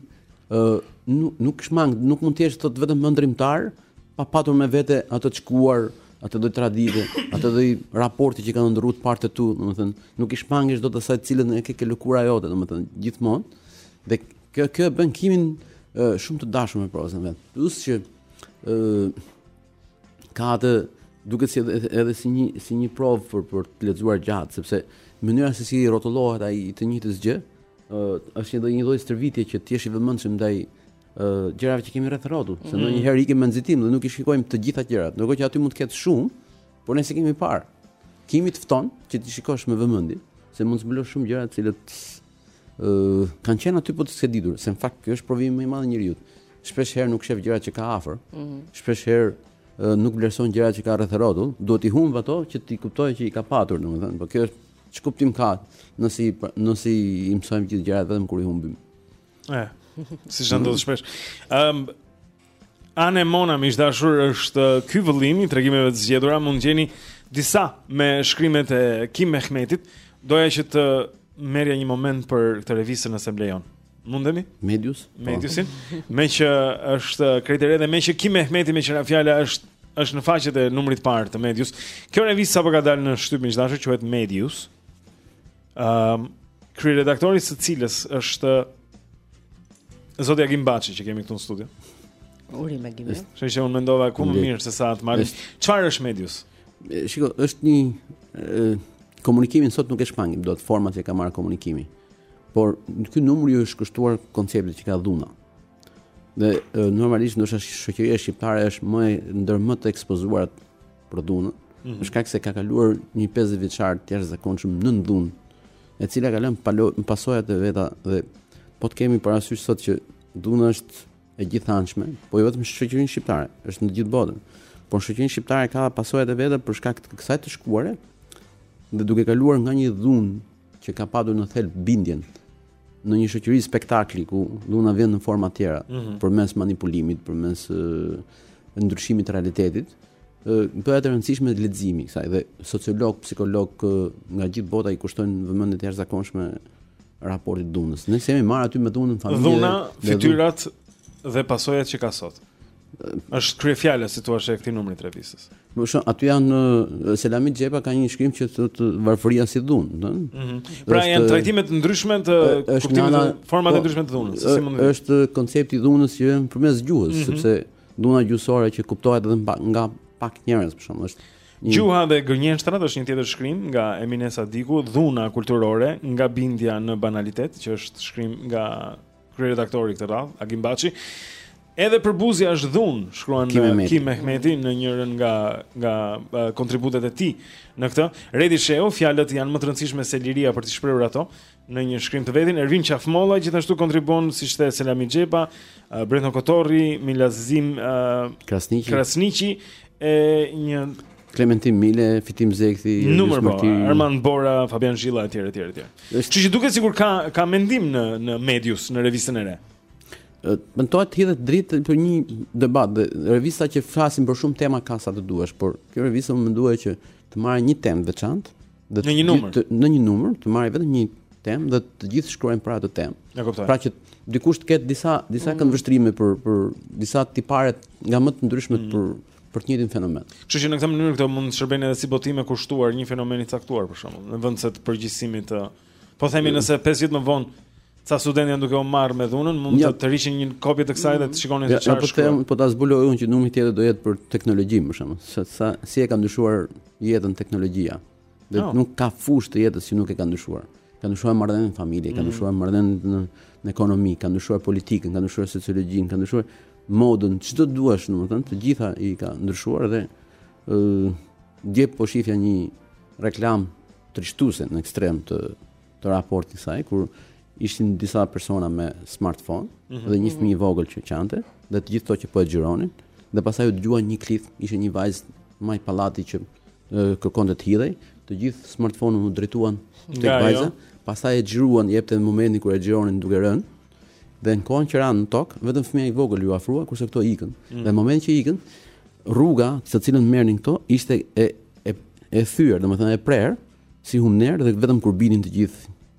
uh, nuk, nuk shmang, nuk mund të jesh thotë vetëm ëndërrimtar, pa patur me vete atë të shkuar, atë lloj tradite, atë lloj raporti që kanë ndërtuar të parët e tu, domethënë, nuk i shmangesh dot asaj të cilën e ke ke lëkura jote, domethënë, gjithmonë, dhe Kjo kjo e bën Kimin shumë të dashur me prozën e vet. Plus që ë ka atë duket si edhe, edhe si një si një provë për për të lexuar gjatë, sepse mënyra se si rrotullohet ai rreth të njëjtës gjë, ë është një një lloj stërvitje që ti je i vëmendshëm ndaj ë gjërave që kemi rreth e rrotull, se mm -hmm. ndonjëherë ikim me nxitim dhe nuk i shikojmë të gjitha gjërat, ndërkohë që aty mund të ketë shumë, por nëse i kemi parë, Kimi të fton që t'i shikosh me vëmendje, se mund të zbulosh shumë gjëra të cilat kanë qenë aty po të s'ke ditur, se në fakt kjo është provimi më i madh i njeriu. Shpesh herë nuk shef gjërat që ka afër. Mm -hmm. Shpesh herë nuk vlerëson gjërat që ka rreth rrotull, duhet t'i humb ato që t'i kuptojë që i ka patur, domethënë, po kjo është ç'kuptim ka nëse nëse i mësojmë gjithë gjërat vetëm kur i humbim. Eh, siç ndodh shpesh. Ëm um, Anemona, miq të dashur, është ky vëllim i tregimeve të zgjedhura, mund të gjeni disa nga shkrimet e Kim Mehmetit. Doja që të merrja një moment për këtë revistën nëse më lejon. Mundemi? Medius. Po. Mediusin. Meqë është krejt e re dhe meqë Kim Mehmeti meqë ra fjala është është në faqet e numrit të parë të Medius. Kjo revistë sapo ka dalë në shtyp, miq të dashur, quhet Medius. Ëm um, kryeredaktor i së cilës është Zoti Agim Baçi që kemi këtu në studio. Urime Agim. Kështu që unë mendova ku më mirë sesa ta marr. Çfarë është Medius? Shiko, është një e, komunikimin sot nuk e shmangim dot format që ka marrë komunikimi. Por ky numër i është kushtuar konceptit që ka dhuna. Dhe e, normalisht ndoshta shoqëria shqiptare është më ndër më të ekspozuarat për dhunën, mm -hmm. Për shkak se ka kaluar një 50 vjeçar të jashtëzakonshëm nën dhunë, e cila ka lënë pasojat e veta dhe po të kemi parasysh sot që dhuna është e gjithanshme, po jo vetëm në shoqërinë shqiptare, është në gjithë botën. Por në shoqërinë shqiptare ka pasojat e veta për shkak të kësaj të shkuare dhe duke kaluar nga një dhunë që ka patur në thelb bindjen në një shoqëri spektakli ku dhuna vjen në forma të tjera, mm -hmm. përmes manipulimit, përmes ndryshimit të realitetit, bëhet e rëndësishme leximi i kësaj dhe sociologë, psikologë nga gjithë bota i kushtojnë vëmendje të jashtëzakonshme raportit të dhunës. Ne s'jemi marrë aty me dhunën në familje. Dhuna, fytyrat dhe pasojat që ka sot. Është kryefjala si të thuash e këtij numri të revistës. Më shumë aty janë eh, Selami Xhepa ka një shkrim që thotë varfëria si dhunë, ëh. Mm -hmm. Pra janë trajtime të ndryshme të kuptimit të formave të po, ndryshme të dhunës, si mund të thotë. Është koncepti i dhunës që vjen përmes gjuhës, mm -hmm. sepse dhuna gjuhësore që kuptohet edhe nga pak njerëz për shkak është Një... Gjuha dhe gënjeshtra është një tjetër shkrim nga Emine Sadiku, Dhuna kulturore nga bindja te banalitet, që është shkrim nga Kryeredaktori këtë radhë, Agim Baçi. Edhe përbuzja është dhunë, shkruan Kim Mehmeti në njërën nga nga uh, kontributet e tij në këtë. Redi Shehu, fjalët janë më të rëndësishme se liria për t'i shprehur ato në një shkrim të vetin. Ervin Qafmolla gjithashtu kontribuon siç the Selami Xhepa, uh, Brenton Kotorri, Milazim uh, Krasniqi. Krasniqi e një Klementin Mile, Fitim Zekthi, Numër po, Armand Bora, Fabian Zhilla etj etj etj. Kështu që duket sikur ka ka mendim në në Medius, në revistën e re. Mendohet të hidhet dritë për një debat dhe revista që flasin për shumë tema ka sa të duash, por kjo revistë u mendua që të marrë një temë të veçantë dhe në një numër të, në një numër të marrë vetëm një temë dhe të gjithë shkruajnë për atë temë. E kuptoj. Pra që dikush të ketë disa disa mm. këndvështrime për për disa tipare nga më të ndryshmet mm. për për të njëjtin fenomen. Kështu që në këtë mënyrë këto mund të shërbejnë edhe si botime kushtuar një fenomeni të caktuar për shembull, në vend se të përgjithësimit të po themi mm. nëse 5 vjet më vonë ca studentë janë duke u marrë me dhunën, mund ja. të të rrisnin një kopje të kësaj dhe të shikonin se çfarë. Ja, po them, po ta zbuloj unë që numri tjetër do jetë për teknologjinë për shembull, sesa si e ka ndryshuar jetën teknologjia. Dhe oh. nuk ka fushë të jetës që nuk e ka ndryshuar. Ka ndryshuar marrëdhënien në familje, ka mm. ndryshuar marrëdhënien në, në ekonomi, ka ndryshuar politikën, ka ndryshuar sociologjinë, ka ndryshuar modën, ç'të duash, domethënë, të gjitha i ka ndryshuar dhe ë uh, dje po shifja një reklamë trishtuese në ekstrem të të raportit saj kur ishin disa persona me smartphone mm -hmm. dhe një fëmijë i vogël që qante dhe të gjithë ata që po e xhironin dhe pastaj u dëgjua një klip, ishte një vajzë mbi pallat që kërkonte të hidhej, të gjithë smartphone-t u drejtuan tek vajza, pastaj e xhiruan, jepte momentin kur e xhironin duke rënë. Dhe në kohën që ra në tokë, vetëm fëmija i vogël iu afrua, kurse këto ikën. Mm. Dhe në momentin që ikën, rruga të cilën merrnin këto ishte e e e thyer, domethënë e prerë si humnerë dhe vetëm kur binin të gjithë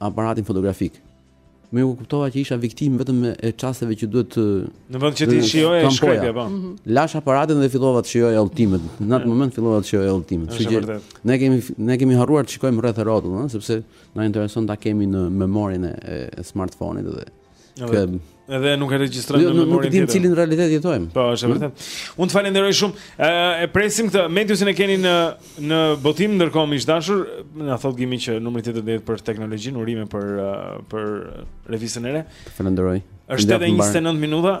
aparatin fotografik. E kuptova që isha viktimë vetëm e çasteve që duhet të Në vend që t'i shijoje shkretja, po. Mhm. Lashë aparatin dhe fillova të shijoja udhëtimet. Në atë moment fillova të shijoja udhëtimet. Kështu që ne kemi ne kemi harruar të shikojmë rreth e rrotull, sepse na intereson ta kemi në memorien e smartphone-it dhe Edhe, edhe nuk e regjistrojmë jo, në memorien tjetër. Nuk dimë cilin realitet jetojmë. Po, është e hmm? vërtetë. Hmm? Unë të falenderoj shumë. Ë e presim këtë Mediusin e keni në në botim ndërkohë miq të dashur. Na thotë Gimi që numri tjetër do jetë për teknologjinë, urime për për revistën e re. Falenderoj. Është edhe 29 minuta.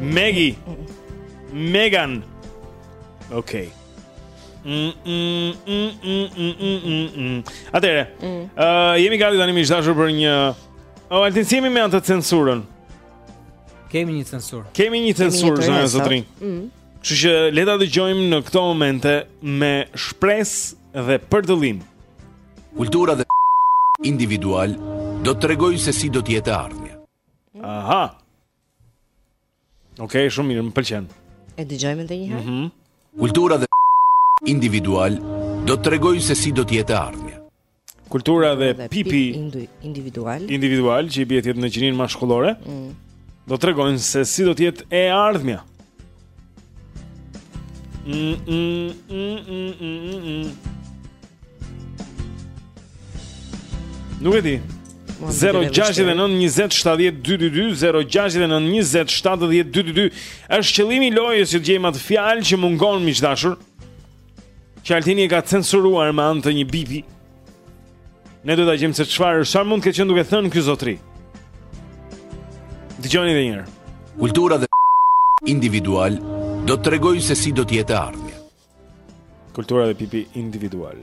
Megi Megan Okej okay. Mm, mm, mm, Atëherë uh, Jemi gati tani miq të dashur për një O, oh, Altin si jemi me atë censurën Kemi një censurë Kemi një censurë, zë në zëtrin Kështu që le ta dëgjojmë në këto momente Me shpresë dhe përdëllim Kultura dhe individual Do të tregojnë se si do të jetë e ardhmja Aha. Okej, okay, shumë mirë, më pëlqen. E dëgjojmë edhe një herë. Mhm. Mm Kultura dhe individual do të tregojnë se si do të jetë e ardhmja. Kultura dhe, dhe pipi individual. Individual që i bie të jetë në gjininë mashkullore. Mm. Do të tregojnë se si do të jetë e ardhmja. Mm, mm, mm, mm, mm, mm. Nuk e di. 0692070222 është qëllimi i lojës që gjejmë atë fjalë që mungon miq të dashur. Që Altini e ka censuruar me anë të një bipi. Ne do ta gjejmë se çfarë është, çfarë mund të ketë qenë duke thënë ky zotri. Dëgjoni edhe një herë. Kultura dhe individual do të tregojnë se si do të jetë e ardhmja. Kultura dhe pipi individual.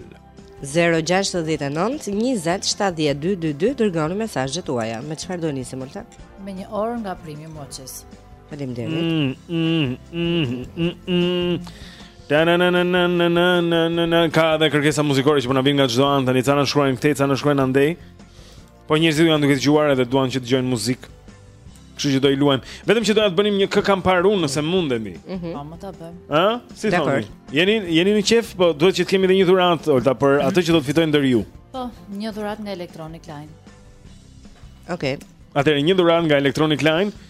069 20 70 222 dërgoni mesazhet tuaja. Me çfarë do nisi Olta? Me një orë nga primi Moçes. Faleminderit. Mm, mm, mm, mm, mm. Tananananananananana Ka dhe kërkesa muzikore që po na vijnë nga çdo anë tani ca na shkruajnë këtej, ca na shkruajnë andej. Po njerëzit janë duke dëgjuar edhe duan që të dëgjojnë muzikë. Kështu që do i luajmë. Vetëm që doja të bënim një kë kam parë unë nëse mundemi. Mhm. Po mo, ta bëjmë. Ë? Si thoni? Dakord. Jeni jeni në qef, po duhet që të kemi edhe një dhuratë Olta për atë që do të fitojë ndër ju. Po, një dhuratë nga Electronic Line. Okej. Atëherë një dhuratë nga Electronic Line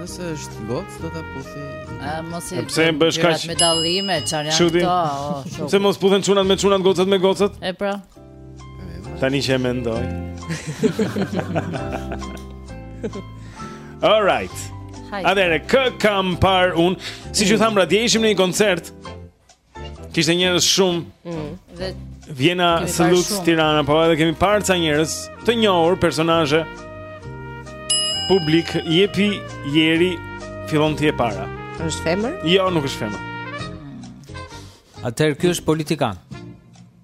Nëse është goc do ta puthi. A mo, se pse e bësh kaq me dallime, çfarë janë këto? Oh, pse mos puthen çunat me çunat, gocat me gocat? E pra. Tani që e mendoj. All right. Hajde. Atëre kë kam par un, siç ju tham, mbrëmje ishim në një koncert. Kishte njerëz shumë. Mm. Dhe Vjena Salut Tirana, po edhe kemi parë ca njerëz të njohur, personazhe publik, jepi Jeri fillon ti e para. Është femër? Jo, nuk është femër. Atëherë ky është politikan.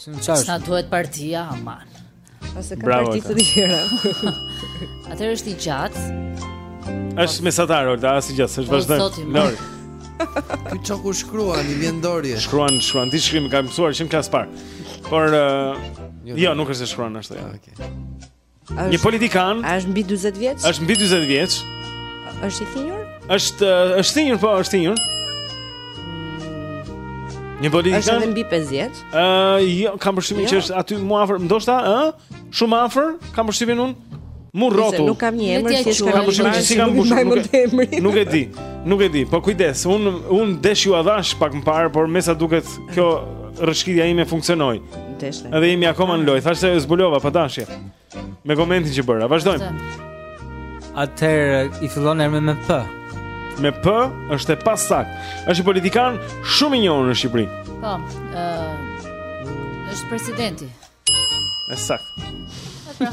Sa u duhet partia aman. Ose ka parti të tjera. Atëherë është i gjatë. Është mesatar, Olta, as i gjatë, s'është po, vazhdon. Lori. Ky shoku shkruan, i vjen dore. Shkruan, shkruan, ti shkrim, kam mësuar që në klas parë. Por uh, jo, nuk është se shkruan ashtu. Ja. Ah, okej. Okay. Është, një politikan. A është mbi 40 vjeç? Është mbi 40 vjeç. Është i thinjur? Është është thinjur, po, është thinjur. Mm. Një politikan. Është edhe mbi 50. Ë, uh, jo, kam përshtypjen jo. që është aty më afër, ndoshta, ë? Shumë afër, kam përshtypjen unë. Mo rrotull. Nuk kam një emër, si është kam përshtypjen se si kam përshtypjen. Nuk e di. Nuk e di. Po kujdes, un un desh jua dhash pak më parë, por mesa duket kjo rrëshqitja ime funksionoi. Deshte. Edhe jemi akoma në lojë. Thashë se e zbulova pa dashje. Me komentin që bëra. Vazhdojmë. Atëherë i fillon emri me P. Me P është e pasakt. Është një politikan shumë i njohur në Shqipëri. Po, ë është presidenti. E sakt. Pra.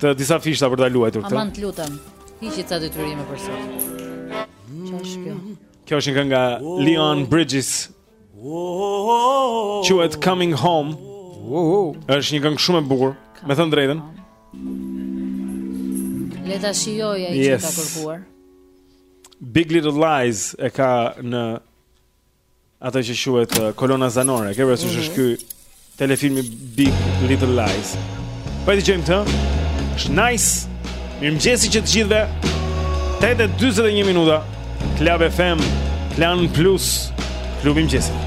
Të di sa fishta për ta luajtur këtë. Aman të lutem. Hiqi ca detyrime për sot. Çfarë është kjo? Kjo është një këngë nga Leon Bridges. Quhet Coming Home. Është një këngë shumë e bukur, me thënë të drejtën. Le ta shijojë ai yes. që ka kërkuar. Big Little Lies e ka në Ato që quhet uh, kolona zanore, ke parasysh është mhm. ky telefilmi Big Little Lies. Po e dëgjojmë këtë. Është nice. Mirëmëngjesi të gjithëve. 8:41 minuta. Club FM, Klan Plus, Klubi i Mëngjesit.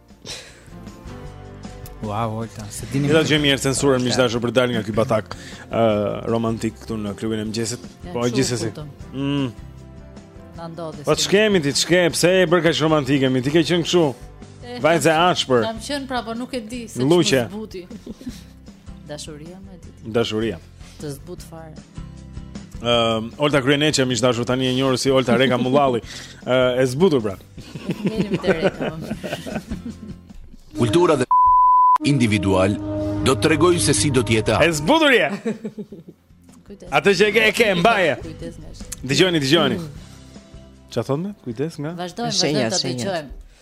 Ua, wow, Olta, s'e di... Edhe gjejmë censurën miq të dashur për të dalë nga ky batak uh, romantik këtu në klubin e mëngjesit. Po, gjithsesi. Mm. Na ndodhi. Po, ç'kemi ti, ç'kemi, pse je bërë kaq romantike, mi ti ke qenë kështu. Eh, Vajzë e ashpër. Kam qenë pra, po nuk e di, se ç'më zbuti. Dashuria, me ti. Dashuria. Të zbut fare. Ëm, ehm, uh, Olta Kryeneçi miq të dashur tani e njohur si Olta Reka Mullalli. Ë, uh, e zbutur pra. Nelim të Reka. Kultura dhe individuale do të tregojnë se si do të jetë. E zbutur je. Atë që e ke, e ke, mbaje. Dëgjojeni, dëgjojeni. Mm. Çfarë thonë? Kujdes nga? Vazhdojmë, vazhdojmë të dëgjojmë.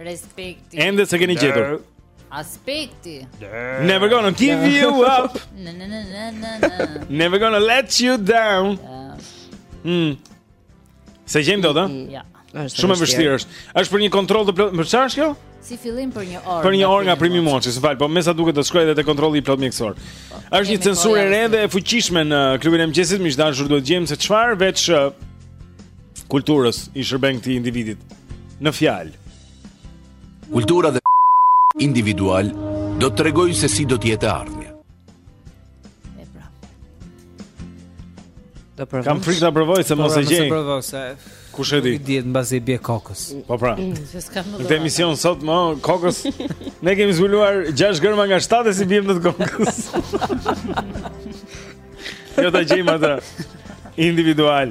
Respekti. Ende s'e keni gjetur. Aspekti. Never gonna give you up. Na na na na na. Never gonna let you down. Mm. S'e gjejmë dot, a? Ja. Shumë e vështirë është. Është për një kontroll të plotë. Për çfarë është kjo? Si fillim për një orë. Për një orë nga primi Moçi, s'e fal, po mesa duket të shkuar edhe te kontrolli i plotë mjekësor. Po, është një censurë e re dhe e fuqishme në klubin e mëngjesit, miq të dashur, duhet të gjejmë se çfarë veç kulturës i shërben këtij individi në fjalë. Kultura dhe individual do të tregojnë se si do të jetë e ardhmja. E pra. Do provoj. Kam frikë ta provoj se mos e gjej. Kush e di? Nuk dihet mbase i bie kokës. Po pra. Mm, se s'ka më. Këtë emision sot i biem kokës. Ne kemi zbuluar 6 gërma nga 7 s'i biem dot kokës. Jo ta gjejmë atë individual.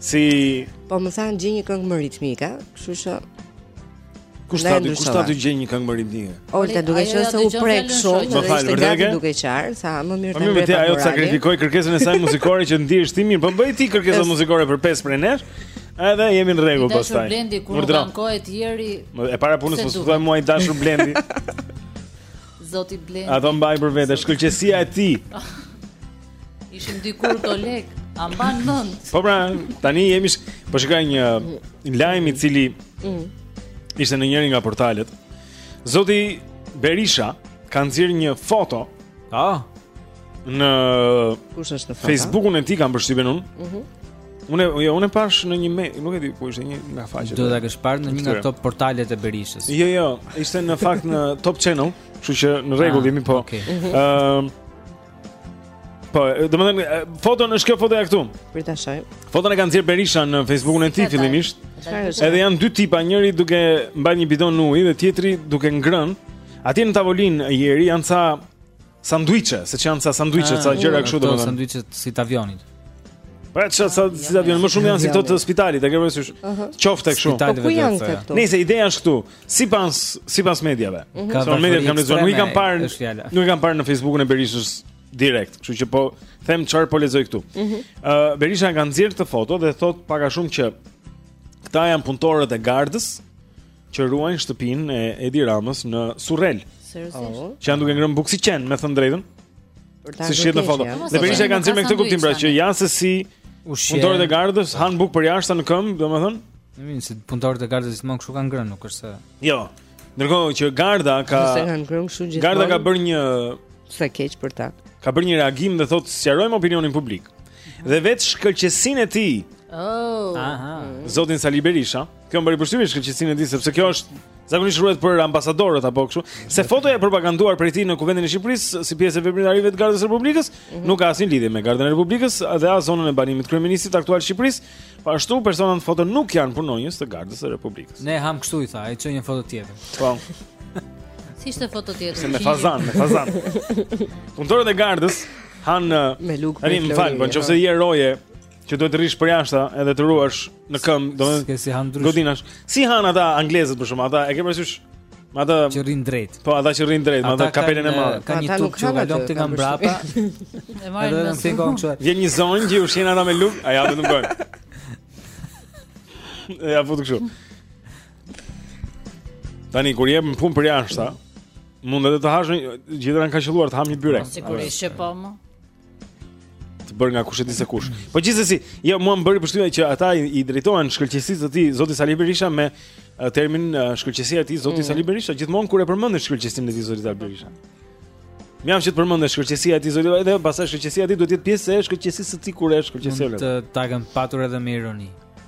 Si Po më thanë gjej një këngë më ritmike, kështu që Kush të tha kush të tha të gjesh një këngë më ritmike? Olta duke qenë se u prek shumë, më fal vërtetë. Duke qarë, tha më mirë të ndërroj. Ajo sakrifikoi kërkesën e saj muzikore që të ndihesh ti mirë, po bëj ti kërkesën muzikore për pesë prej nesh. Edhe jemi në rregull pastaj. Dashur Blendi kur u bankohet ieri. E para punës mos më thuaj mua i dashur Blendi. Zoti Blendi. Ato mbaj për vete, shkëlqesia e tij. Ishim dikur kolegë, a mban mend? Po pra, tani jemi sh... po shikoja një lajm i cili mm. ishte në njërin nga portalet. Zoti Berisha ka nxjerrë një foto, ah, në Kush është në Facebookun e tij kam përshtypjen unë. Mhm. Mm unë jo, unë e pashë në një me, nuk e di ku ishte një nga faqet. Do ta kesh parë në një nga top portalet e Berishës. Jo, jo, ishte në fakt në Top Channel, kështu që në rregull ah, jemi po. Ëm okay. Mhm. uh, Po, domethënë, foton është kjo fotoja këtu. Pa ta shoh. Foton e ka nxjerrë Berisha në Facebookun e tij fillimisht. Edhe janë dy tipa, njëri duke mbajtur një bidon uji dhe tjetri duke ngrënë. Atje në tavolinë e tyre janë ca sanduiçe, seç janë ca sanduiçe, ca ah, gjëra kështu domethënë. Ca sanduiçe si të avionit. Po çfarë ca si të avionit, më shumë janë si këto të spitalit, e ke parasysh? Uh-huh. Qofte kështu. Po ku janë këto? Nëse ideja është këtu, sipas sipas mediave. Mhm. Ka uh-huh. mediat kanë lexuar, nuk i kanë parë, nuk i kanë parë në Facebookun e Berishës direkt, kështu që po them çfarë po lexoj këtu. Ëh, mhm. uh, Berisha ka nxjerrë këtë foto dhe thotë pak a shumë që këta janë punëtorët e gardës që ruajnë shtëpinë e Edi Ramës në Surrel. Seriozisht? Oh. Që janë duke ngrënë bukë si qen, me thënë të drejtën. Për ta. Si shihet në foto. Dhe Berisha e ka thënë me këtë kuptim pra që janë se si punëtorët e gardës han bukë për jashtë në këmbë, domethënë. Në mendje se punëtorët e gardës gjithmonë kështu kanë ngrënë, nuk është se. Jo. Ndërkohë që garda ka Se kanë ngrënë kështu gjithmonë. Garda ka bërë një sa keq për ta. Ka bërë një reagim dhe thotë sqarojmë opinionin publik. Dhe vetë shkëlqesinë e tij. Oh. Aha. Zotin Sali Berisha. Kjo më bëri përshtypje shkëlqësinë e tij sepse kjo është zakonisht ruhet për ambasadorët apo kështu. Se fotoja e propaganduar prej tij në Kuvendin e Shqipërisë si pjesë e veprimtarive të Gardës së Republikës mm -hmm. nuk ka asnjë lidhje me Gardën e Republikës dhe as zonën e banimit të kryeministrit aktual të Shqipërisë. Po ashtu personat në foto nuk janë punonjës të Gardës së Republikës. Ne hamë kështu i tha, ai çon një foto tjetër. Po. Si ishte foto tjetër? Se me fazan, me fazan. Punëtorët e Gardës han me lugë. Po më fal, po nëse je roje, Që duhet të rrish për jashtë edhe të ruash në këmbë, domethënë. Ke si ha ndryshe. Si han ata anglezët për shembull ata e ke parasysh me ata që rrinë drejt. Po ata që rrinë drejt, me ata kapelen e madhe. Ka një tuk që kalon ti nga mbrapa. E marrin në si kon çu. Vjen një zonjë që ushqen ata me lugë, hap vetëm gojën. Ia fut kështu. Tani kur je në punë për jashtë, mund edhe të hash të gjithëve na ka qelluar të hamë një byrek. Sigurisht që po. të bërë nga kush e di se kush. Po gjithsesi, jo mua më bëri përshtypje që ata i, i drejtohen shkëlqesisë së tij zoti Sali Berisha me uh, termin uh, shkëlqesia e tij zoti mm. Sali Berisha gjithmonë kur e përmendin shkëlqesinë e tij zoti Sali Berisha. Më jam që të përmendë shkëlqesia e tij zoti dhe pastaj shkëlqesia e tij duhet të jetë pjesë e shkëlqesisë së tij kur është shkëlqesia. Mund ta kenë patur edhe me ironi.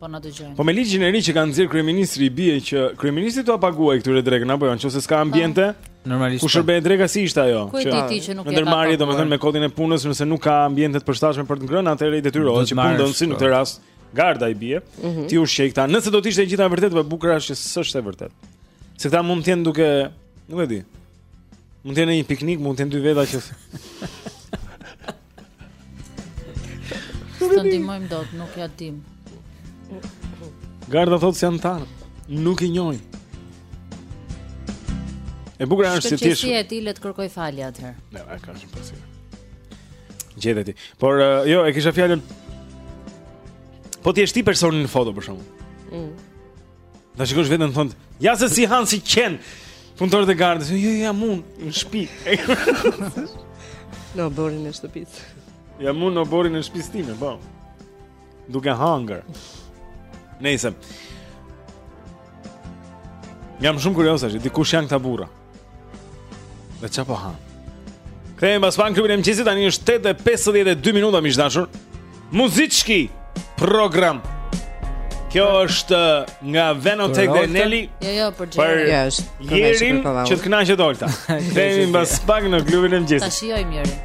Po na dëgjojnë. Po me ligjin e ri që ka nxjerr kryeministri i bie që kryeministri do ta paguajë këtyre drekën apo jo, nëse s'ka ambiente. Normalisht. Ku po. shërbehet dreka si ishte ajo? Ku e di ti që nuk e ka. Ndërmarrje domethënë me kodin e punës, nëse nuk ka ambiente të përshtatshme për të ngrënë, atëherë i detyrohet që punon si në këtë po. rast garda i bie. Mhm. T'i ushqejë këta. Nëse do të ishte e gjitha e vërtetë, po e bukura është që s'është e vërtetë. Se këta mund të jenë duke, nuk e di. Mund të jenë një piknik, mund të jenë dy veta që S'e ndihmojmë dot nuk ia dimë Garda thotë s'janë tanë Nuk i njojmë E bukura është si tishë Shkëtë që si e ti le të kërkojë falje atëherë Ne, e ka shumë pasime Gjede ti Por, uh, jo, e kisha fjallën Po të jesh ti personi në foto për shembull mm. Ta shikosh veten thonë, ja se si han si qen. Punëtorët e gardës, jo, jo jam unë në shtëpi. në oborrin e shtëpisë. Jam unë në oborrin e shtëpisë time, po. Duke hangër. Nëse Jam shumë kurioz ta di kush janë këta burra. Dhe ça po hanë? Kthehemi pas pak në klubin e mëngjesit, tani është 8.52 minuta miq të dashur. Muzicki program. Kjo është uh, nga Venom Tech dhe Nelly. Jo, jo, për Jerin. Për jo, është. Jerin që të kënaqet Olta. Kthehemi mbas pak në klubin e mëngjesit. Ta shijojmë Jerin.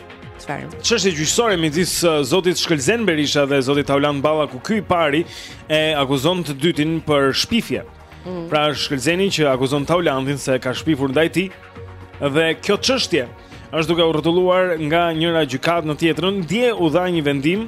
Çfarë? Çështje gjyqësore midis uh, zotit Shkëlzen Berisha dhe zotit Taulant Balla ku ky i pari e akuzon të dytin për shpifje. Mm. Pra Shkëlzeni që akuzon Taulantin se ka shpifur ndaj tij dhe kjo çështje është duke u rrotulluar nga njëra gjykatë në tjetrën. Dje u dha një vendim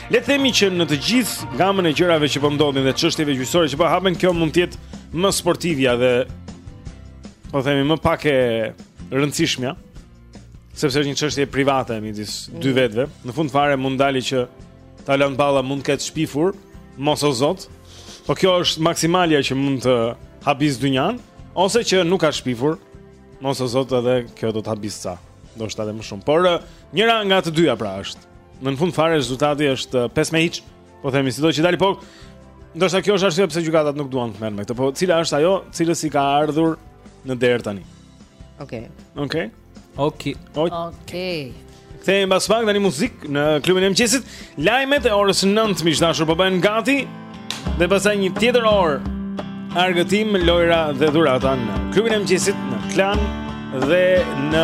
Le të themi që në të gjithë gamën e gjërave që po ndodhin dhe çështjeve gjyqësore që po hapen, kjo mund të jetë më sportivja dhe po themi më pak e rëndësishmja, sepse është një çështje private midis mm. dy vetëve. Në fund fare mund të dalë që Taulant Balla mund të ketë shpifur, mos o zot. Po kjo është maksimalja që mund të habisë dynjan ose që nuk ka shpifur, mos o zot edhe kjo do të habisë ca, ndoshta edhe më shumë. Por Njëra nga të dyja pra është. Në fund fare rezultati është 5 me hiç. Po themi sido që të dalë po. Ndoshta kjo është arsyeja pse gjykatat nuk duan të merren me këtë. Po cila është ajo, cilës i ka ardhur në derë tani? Okej. Okay. Okej. Okay. Okej. Okay. Kthehemi pas pak tani muzikë në klubin e mëngjesit. Lajmet e orës 9 miq të dashur po bëhen gati. Dhe pastaj një tjetër orë argëtim, lojra dhe dhurata në klubin e mëngjesit, në Klan dhe në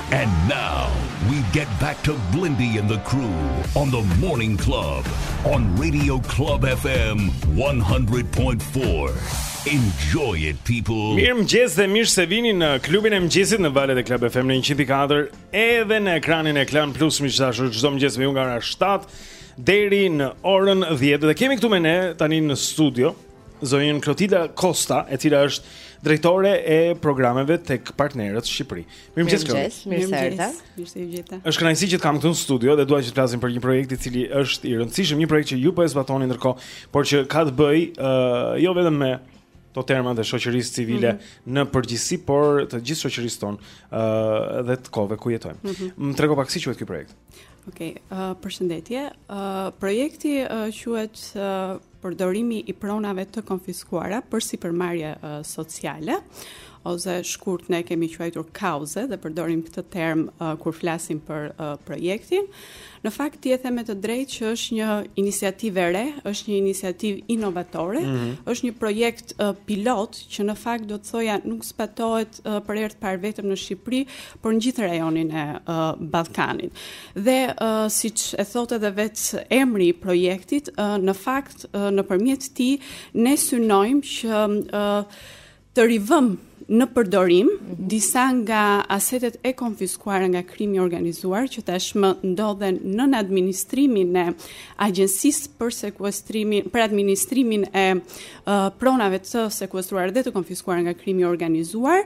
And now we get back to Blendi and the crew on the morning club on Radio Club FM 100.4. Enjoy it people. Mirë mëngjes dhe mirë se vini në klubin e mëngjesit në valët e Club FM në 104 edhe në ekranin e Klan Plus miq të dashur çdo mëngjes me ju nga ora 7 deri në orën 10 dhe kemi këtu me ne tani në studio zonjën Klotilda Kosta e cila është drejtore e programeve tek partnerët Shqipëri. Mirëmëngjes Klodi. Mirëmëngjes, mirë se erdhe. Mirë se ju gjeta. Është kënaqësi që të kam këtu në studio dhe dua që të flasim për një projekt i cili është i rëndësishëm, një projekt që ju po e zbatoni ndërkohë, por që ka të bëjë uh, jo vetëm me ato termat e shoqërisë civile mm -hmm. në përgjithësi, por të gjithë shoqërisë tonë ë uh, dhe të kohëve ku jetojmë. Mm -hmm. Më trego pak si quhet ky projekt? Ok, uh, përshëndetje. Uh, projekti uh, quhet uh, përdorimi i pronave të konfiskuara për sipërmarrje uh, sociale, ose shkurt ne e kemi quajtur kauze dhe përdorim këtë term uh, kur flasim për uh, projektin. Në fakt, ti e the me të drejtë që është një iniciativë e re, është një iniciativë inovatore, mm -hmm. është një projekt uh, pilot që në fakt do të thoja nuk zbatohet uh, për herë të parë vetëm në Shqipëri, por në gjithë rajonin e uh, Ballkanit. Dhe uh, siç e thotë edhe vetë emri i projektit, uh, në fakt uh, nëpërmjet tij ne synojmë që uh, të rivëmë në përdorim mm -hmm. disa nga asetet e konfiskuara nga krimi i organizuar që tashmë ndodhen nën administrimin e Agjencisë për sekuestrimin për administrimin e pronave të sekuestruara dhe të konfiskuara nga krimi i organizuar,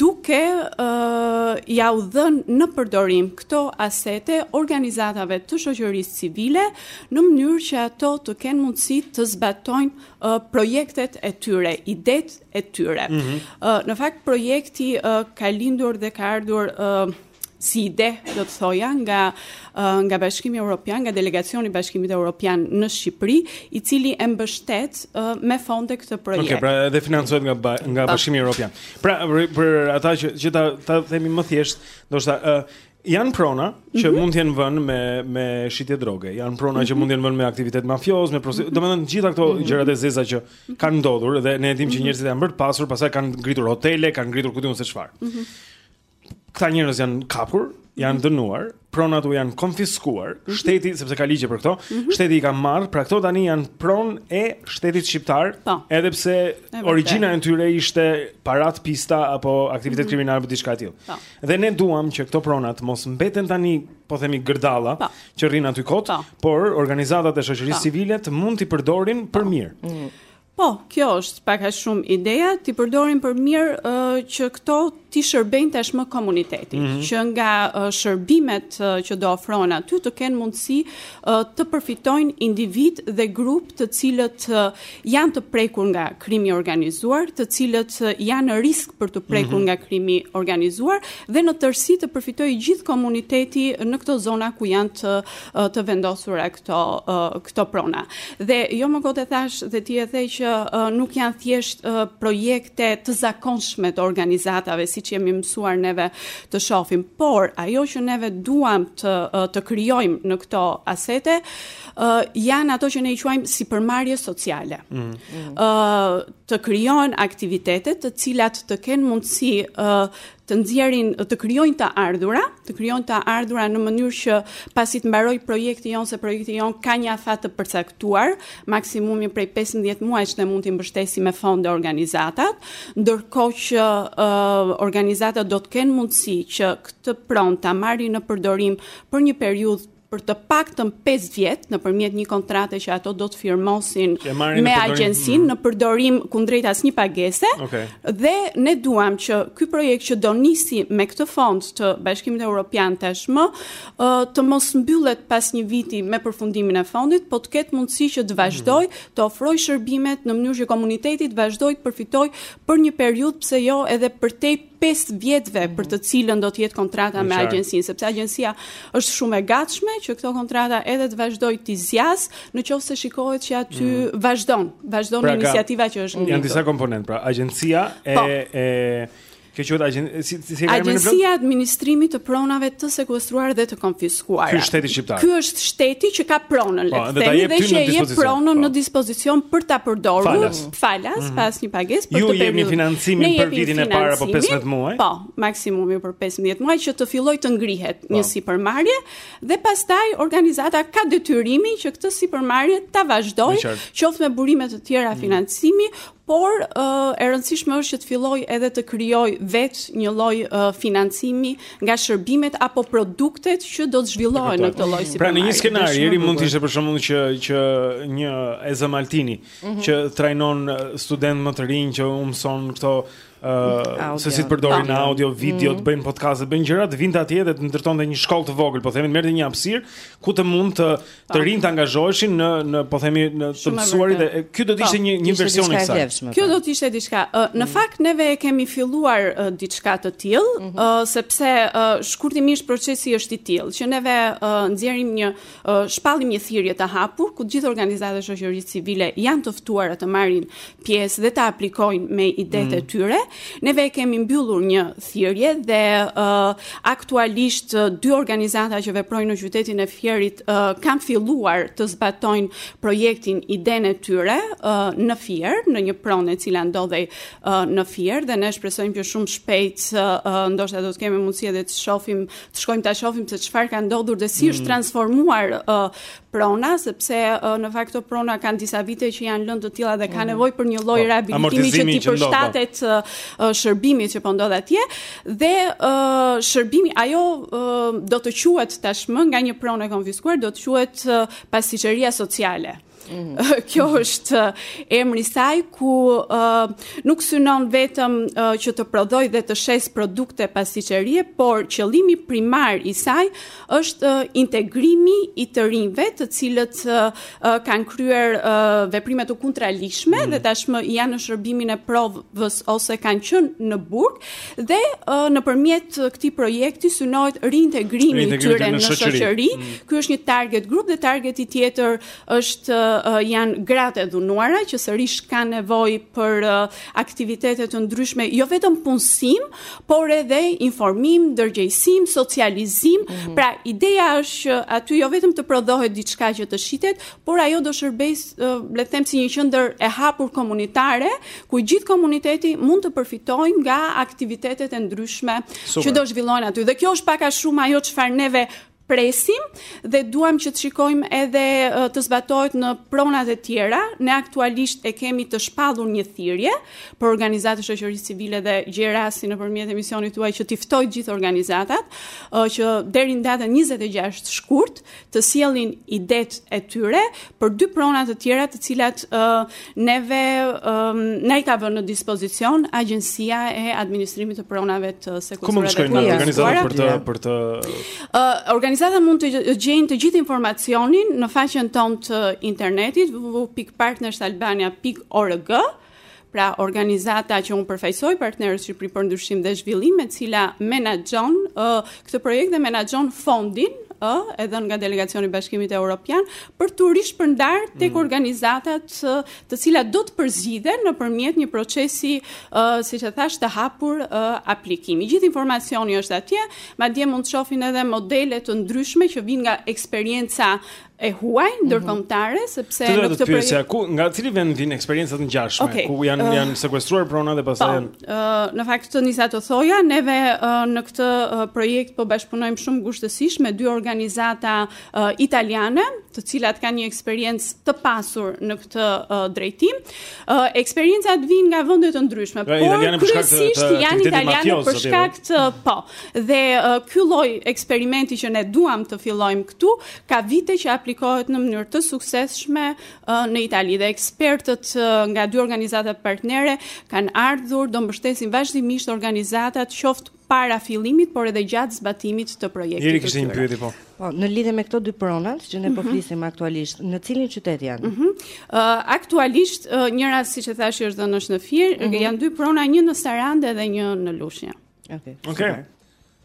duke ua dhënë në përdorim këto asete organizatave të shoqërisë civile në mënyrë që ato të kenë mundësi të zbatojnë projektet e tyre, idetë e tyre. Mhm. Në fakt projekti ka lindur dhe ka ardhur si ide, do të thoja, nga nga Bashkimi Evropian, nga delegacioni i Bashkimit Evropian në Shqipëri, i cili e mbështet me fonde këtë projekt. Okej, okay, pra edhe financohet nga ba, nga Bashkimi Evropian. Pra për, për ata që që ta ta themi më thjesht, ndoshta ë uh, janë prona që mm -hmm. mund të jenë vënë me me shitje droge, janë prona mm -hmm. që mhm. mund të jenë vënë me aktivitet mafioz, me prosi... mm -hmm. domethënë të gjitha këto mm -hmm. gjërat e zeza që mhm. kanë ndodhur dhe ne e dimë që mhm. njerëzit janë bërë të pasur, pastaj kanë ngritur hotele, kanë ngritur ku di unë se çfarë. Mm -hmm. Këta njerëz janë kapur, janë dënuar, pronat u janë konfiskuar, mm -hmm. shteti sepse ka ligje për këto, mm -hmm. shteti i ka marrë, pra këto tani janë pronë e shtetit shqiptar, po. Po. edhe pse origjina e tyre ishte para të pista apo aktivitet mm -hmm. kriminal apo diçka e tillë. Po. Dhe ne duam që këto prona të mos mbeten tani, po themi gërdalla, po. Po. që rrinë aty kot, po. por organizatat e shoqërisë civile të mund t'i përdorin për mirë. Mm -hmm. Po, kjo është pak a shumë ideja, t'i përdorim për mirë uh, që këto t'i shërbejnë tashmë komunitetit, mm -hmm. që nga uh, shërbimet uh, që do ofrohen aty të kenë mundësi uh, të përfitojnë individë dhe grupe të cilët uh, janë të prekur nga krimi i organizuar, të cilët uh, janë në risk për t'u prekur mm -hmm. nga krimi i organizuar dhe në tërësi të përfitojë gjithë komuniteti në këto zona ku janë të të vendosura këto këto prona. Dhe jo më kot e thashë dhe ti e the që nuk janë thjesht projekte të zakonshme të organizatave siç jemi mësuar neve të shofim, por ajo që neve duam të të krijojmë në këto asete janë ato që ne i quajmë sipërmarrje sociale. Ëh mm. mm. të krijohen aktivitete të cilat të kenë mundësi të nxjerrin, të krijojnë të ardhura, të krijojnë të ardhura në mënyrë që pasi të mbarojë projekti jonë, se projekti jonë ka një afat të përcaktuar, maksimumi prej 15 muajsh që ne mund t'i mbështesim me fonde organizatat, ndërkohë që uh, organizatat do të kenë mundësi që këtë pronë ta marrin në përdorim për një periudhë për të paktën 5 vjet nëpërmjet një kontrate që ato do të firmosin me agjencinë në përdorim mm. kundrejt asnjë pagese. Okay. Dhe ne duam që ky projekt që do nisi me këtë fond të Bashkimit Evropian tashmë të mos mbyllet pas një viti me përfundimin e fondit, po të ketë mundësi që të vazhdojë mm. të ofrojë shërbimet në mënyrë që komuniteti të vazhdojë të përfitojë për një periudhë pse jo edhe përtej 5 vjetve për të cilën do të jetë kontrata me agjencinë, sepse agjencia është shumë e gatshme që këto kontrata edhe të vazhdojë t'i zgjasë, në qoftë se shikohet që aty mm. vazhdon, vazhdon pra, iniciativa që është ngritur. Janë disa komponentë, pra agjencia e po. e Kjo quhet agjencia si, si, si Agjencia e Administrimit të Pronave të Sekuestruar dhe të Konfis Ky është shteti shqiptar. Ky është shteti që ka pronën, le po, të themi, dhe që e jep pronën po. në dispozicion për ta përdorur falas, falas mm -hmm. pa asnjë pagesë për periudhën. Ju jepni financimin për vitin e parë apo 15 muaj? Po, maksimumi për 15 muaj që të fillojë të ngrihet po. një sipërmarrje dhe pastaj organizata ka detyrimin që këtë sipërmarrje ta vazhdojë, qoftë me burime të tjera mm. financimi, por e rëndësishme është që të fillojë edhe të krijojë vetë një lloj financimi nga shërbimet apo produktet që do të zhvillohen në këtë lloj si Pra në një skenar i mund të ishte për shembull që që një Eza Maltini mhm. që trajnon studentë më të rinj që u mëson këto Uh, se si të përdorin audio, video, mm. të bëjnë podcast, të bëjnë gjëra, të vinte atje dhe të ndërtonte një shkollë të vogël, po themi merrte një hapësirë ku të mund të të rinjtë angazhoheshin në në po themi në të mësuarit dhe kjo do të ishte po, një një version i kësaj. Kjo po. do të ishte diçka. Në mm. fakt neve e kemi filluar diçka të tillë, mhm. sepse shkurtimisht procesi është i tillë që neve nxjerrim një shpallim, një thirrje të hapur ku gjithë organizatat e shoqërisë civile janë të ftuara të marrin pjesë dhe të aplikojnë me idetë mm. e tyre. Neve e kemi mbyllur një thirrje dhe uh, aktualisht uh, dy organizata që veprojnë në qytetin e Fierit uh, kanë filluar të zbatojnë projektin, idenë e tyre uh, në Fier, në një pronë e cila ndodhej uh, në Fier dhe ne shpresojmë që shumë shpejt uh, ndoshta do të kemi mundësi edhe të shohim, të shkojmë ta shohim se çfarë ka ndodhur dhe si mm. është transformuar uh, prona, sepse në fakt këto prona kanë disa vite që janë lënë të tilla dhe kanë mhm. nevojë për një lloj po, rehabilitimi që t'i përshtatet shërbimit që po ndodh atje dhe shërbimi ajo do të quhet tashmë nga një pronë e konfiskuar do të quhet pastiçeria sociale. Mhm. Kjo është emri i saj ku uh, nuk synon vetëm uh, që të prodhojë dhe të shesë produkte pastiçerie, por qëllimi primar i saj është integrimi i të rinjve të cilët kanë kryer veprime të kundraligjshme mm. dhe tashmë janë në shërbimin e provës ose kanë qenë në burg dhe nëpërmjet këtij projekti synohet riintegrimi i tyre në shoqëri. Mm. Ky është një target grup dhe targeti tjetër është janë gratë e dhunuara që sërish kanë nevojë për aktivitete të ndryshme, jo vetëm punësim, por edhe informim, ndërgjegjësim, socializim. Mm -hmm. Pra ideja është që aty jo vetëm të prodhohet diçka që të shitet, por ajo do shërbejë, le të them si një qendër e hapur komunitare, ku gjithë komuniteti mund të përfitojë nga aktivitetet e ndryshme Super. që do zhvillohen aty. Dhe kjo është pak a shumë ajo çfarë neve presim dhe duam që të shikojmë edhe të zbatohet në pronat e tjera. Ne aktualisht e kemi të shpallur një thirrje për organizatat e shoqërisë civile dhe gjej rastin nëpërmjet emisionit tuaj që t'i ftoj gjithë organizatat që deri në datën 26 shkurt të sjellin idetë e tyre për dy prona të tjera të cilat uh, neve um, na i ka vënë në dispozicion agjencia e administrimit të pronave të sekuestruara. Ku mund të shkojnë organizatat për të për të uh, organizatat mund të gjejnë të gjithë informacionin në faqen tonë të internetit www.partnersalbania.org Pra, organizata që unë përfaqësoj Partnerët Shqipëri për ndryshim dhe zhvillim, e cila menaxhon uh, këtë projekt dhe menaxhon fondin ë e dhënë nga delegacioni i Bashkimit Evropian për t'u rishpërndarë tek mm. organizatat të cilat do të përzgjidhen nëpërmjet një procesi ë siç e thashë të hapur ë aplikimi. Gjithë informacioni është atje, madje mund të shohin edhe modele të ndryshme që vijnë nga eksperienca e huaj mhm. ndërkombëtare sepse në këtë projekt pyesja ku nga cili vend vijnë eksperiencat e ngjashme okay. ku janë uh, janë sekuestruar prona dhe pastaj po, janë ë uh, në fakt siç nisa të thoja neve uh, në këtë uh, projekt po bashkëpunojmë shumë ngushtësisht me dy organizata uh, italiane të cilat kanë një eksperiencë të pasur në këtë uh, drejtim. Uh, eksperiencat vijnë nga vende të ndryshme, pra, por kryesisht janë italiane për shkak të po. Dhe uh, ky lloj eksperimenti që ne duam të fillojmë këtu ka vite që aplikohet në mënyrë të suksesshme në Itali dhe ekspertët nga dy organizatat partnere kanë ardhur do mbështesin vazhdimisht organizatat qoftë para fillimit por edhe gjatë zbatimit të projektit. Njëri kishte një pyetje po. Po, në lidhje me këto dy pronat që ne po mhm. flisim aktualisht, në cilin qytet janë? Ëh, mhm. aktualisht njëra siç e thashë është dhënë në Fier, mhm. janë dy prona, një në Sarandë dhe një në Lushnjë. Okej. Okej.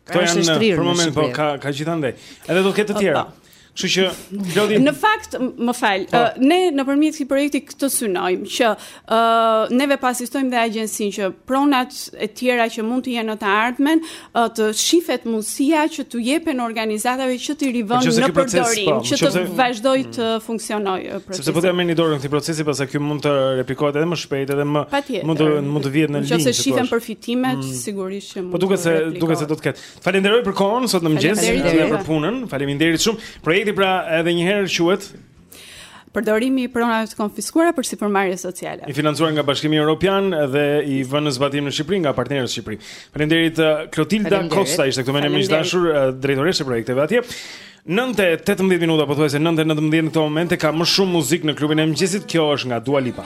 Këto janë në për moment po ka ka gjithandej. Edhe do të ketë të tjera. Po, po. Kështu që Klodi Në fakt, më fal, po. uh, ne nëpërmjet këtij projekti këtë synojmë që ë uh, neve po asistojmë dhe agjencinë që pronat e tjera që mund të jenë në të ardhmen uh, të shifet mundësia që t'u jepen organizatave që t'i rivënë në përdorim, po, që të vazhdojë të mm. funksionojë procesi. Sepse po të merrni dorën këtë procesi, pastaj ky mund të replikohet edhe më shpejt, edhe më mund të mund të vihet në linjë. Nëse shifen përfitimet, mm. sigurisht që mund të Po duket se duket se do të ketë. Falenderoj për kohën sot në mëngjes dhe për punën. Faleminderit shumë. Projekti pra edhe një herë quhet Përdorimi i pronave të konfiskuara për sipërmarrje sociale. I financuar nga Bashkimi Evropian dhe i vënë në zbatim në Shqipëri nga Partnerët Shqipëri. Faleminderit uh, Klotilda Kosta ishte këtu me ne miq të dashur uh, drejtoreshë e projekteve atje. 9:18 minuta pothuajse 9:19 në këtë moment e ka më shumë muzikë në klubin e mëngjesit. Kjo është nga Dua Lipa.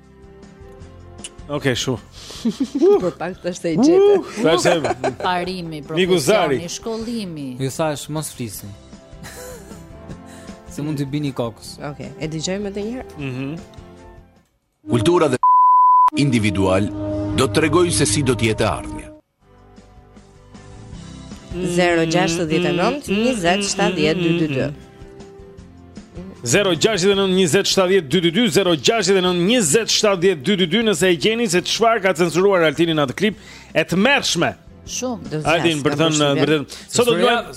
Ok, shu. Për pak të është e gjithë. Sa është e... Parimi, profesioni, shkollimi. Ju thashë mos flisim. Se mund të bini kokës. Ok, e të gjejmë edhe njërë. Mm -hmm. Kultura dhe individualja do të tregojnë se si do të jetë e ardhmja. 0-6-19-27-12-2 0-6-19-27-12-2 Nëse e gjeni se çfarë ka censuruar Altini në atë klip E tmerrshme Shumë, do të zhjasë Altin, për thënë, për thënë Sot do të luajmë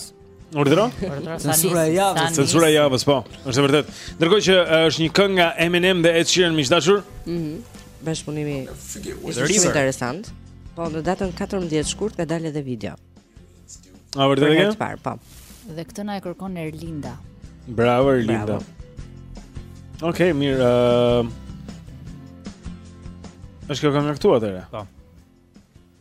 Urdhëro? Censura e javës, censura e javës, po. Është vërtet. Ndërkohë që është një këngë nga Eminem dhe Ed Sheeran miq të dashur. Mhm. Mm Bashkëpunimi është interesant. Po në datën 14 shkurt ka dalë edhe video. A vërtet e ke? Po. Dhe këtë na e kërkon Erlinda. Bravo Erlinda. Okej, okay, mirë. Uh... Është kjo këngë këtu atëherë. Po.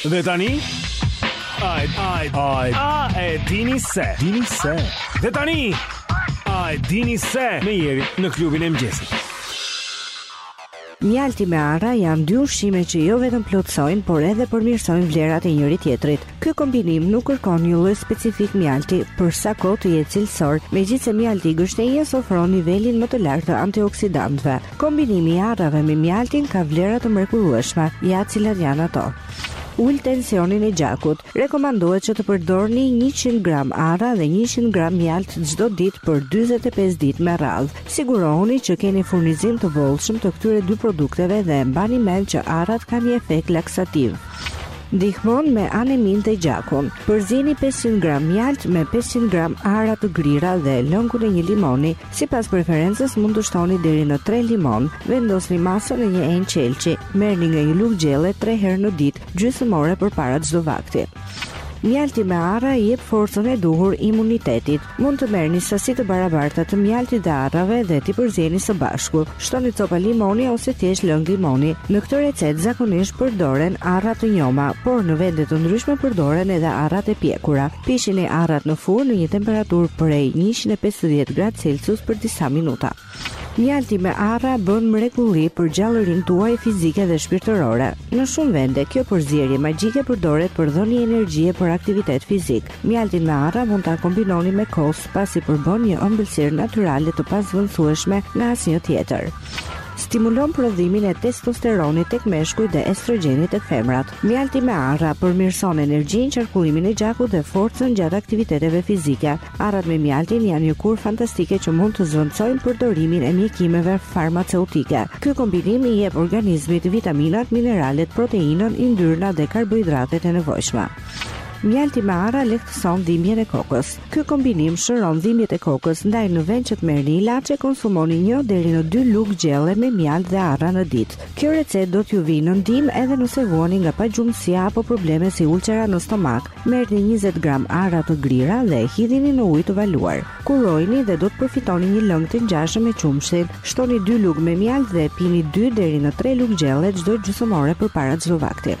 Dhe tani, dhe tani a e dini se me Jerin në klubin e mëngjesit Mjalti me arra janë dy ushqime që jo vetëm plotësojnë, por edhe përmirësojnë vlerat e njëri-tjetrit. Ky kombinim nuk kërkon një lloj specifik mjalti për sa kohë të jetë cilësor, megjithëse mjalti i gështenjës ofron nivelin më të lartë të antioksidantëve. Kombinimi i arrave me mjaltin ka vlera të mrekullueshme. Ja cilat janë ato. Ul tensionin e gjakut. Rekomandohet që të përdorni 100 gram arra dhe 100 gram mjalt çdo ditë për 45 ditë me radhë. Sigurohuni që keni furnizim të bollshëm të këtyre dy produkteve dhe mbani mend që arrat kanë një efekt laksativ ndihmon me aneminë dhe gjakun. Përzieni 500 gram mjalt me 500 gram arra të grira dhe lëngun e një limoni Sipas preferencës mund të shtoni deri në 3 limonë. Vendosni masën në një enë qelqi. Merrni nga një lugë gjelle 3 herë në ditë, gjysmë ore përpara çdo vakti. Mjalti me arra i jep forcën e duhur imunitetit. Mund të merrni sasi të barabarta të mjaltit dhe arrave dhe t'i përzieni së bashku. Shtoni copa limoni ose thjesht lëng limoni. Në këtë recetë zakonisht përdoren arra të njoma, por në vende të ndryshme përdoren edhe arrat e pjekura. Piqini arrat në furrë në një temperaturë prej njëqind e pesëdhjetë gradë Celsius për disa minuta. Mjalti me arra bën mrekulli për gjallërinë tuaj fizike dhe shpirtërore. Në shumë vende, kjo përzierje magjike përdoret për dhënie energjie për aktivitet fizik. Mjaltin me arra mund ta kombinoni me kos, pasi përbën një ëmbëlsirë natyrale të pazëvendësueshme nga asnjë tjetër. Stimulon prodhimin e testosteronit tek meshkujt dhe estrogjenit tek femrat. Mjalti me arra përmirëson energjinë, qarkullimin e gjakut dhe forcën gjatë aktiviteteve fizike. Arrat me mjaltin janë një kurë fantastike që mund të zëvendësojnë përdorimin e mjekimeve farmaceutike. Ky kombinim i jep organizmit vitaminat, mineralet, proteinën, yndyrnat dhe karbohidratet e nevojshme. Mjalti me arra lehtëson dhimbjen e kokës. Ky kombinim shëron dhimbjet e kokës, ndaj në vend që të merrni ilaçe, konsumoni një deri në dy lugë gjelle me mjaltë dhe arra në ditë. Kjo recetë do t'ju vijë në ndihmë edhe nëse vuani nga pagjumësia apo probleme si ulcera në stomak. Merrni 20 gram arra të grira dhe hidhini në ujë të valuar. Kullojini dhe do të përfitoni një lëng të ngjashëm me qumështin. Shtoni dy lugë me mjaltë dhe pini dy deri në tre lugë gjelle çdo gjysmë ore përpara çdo vakti.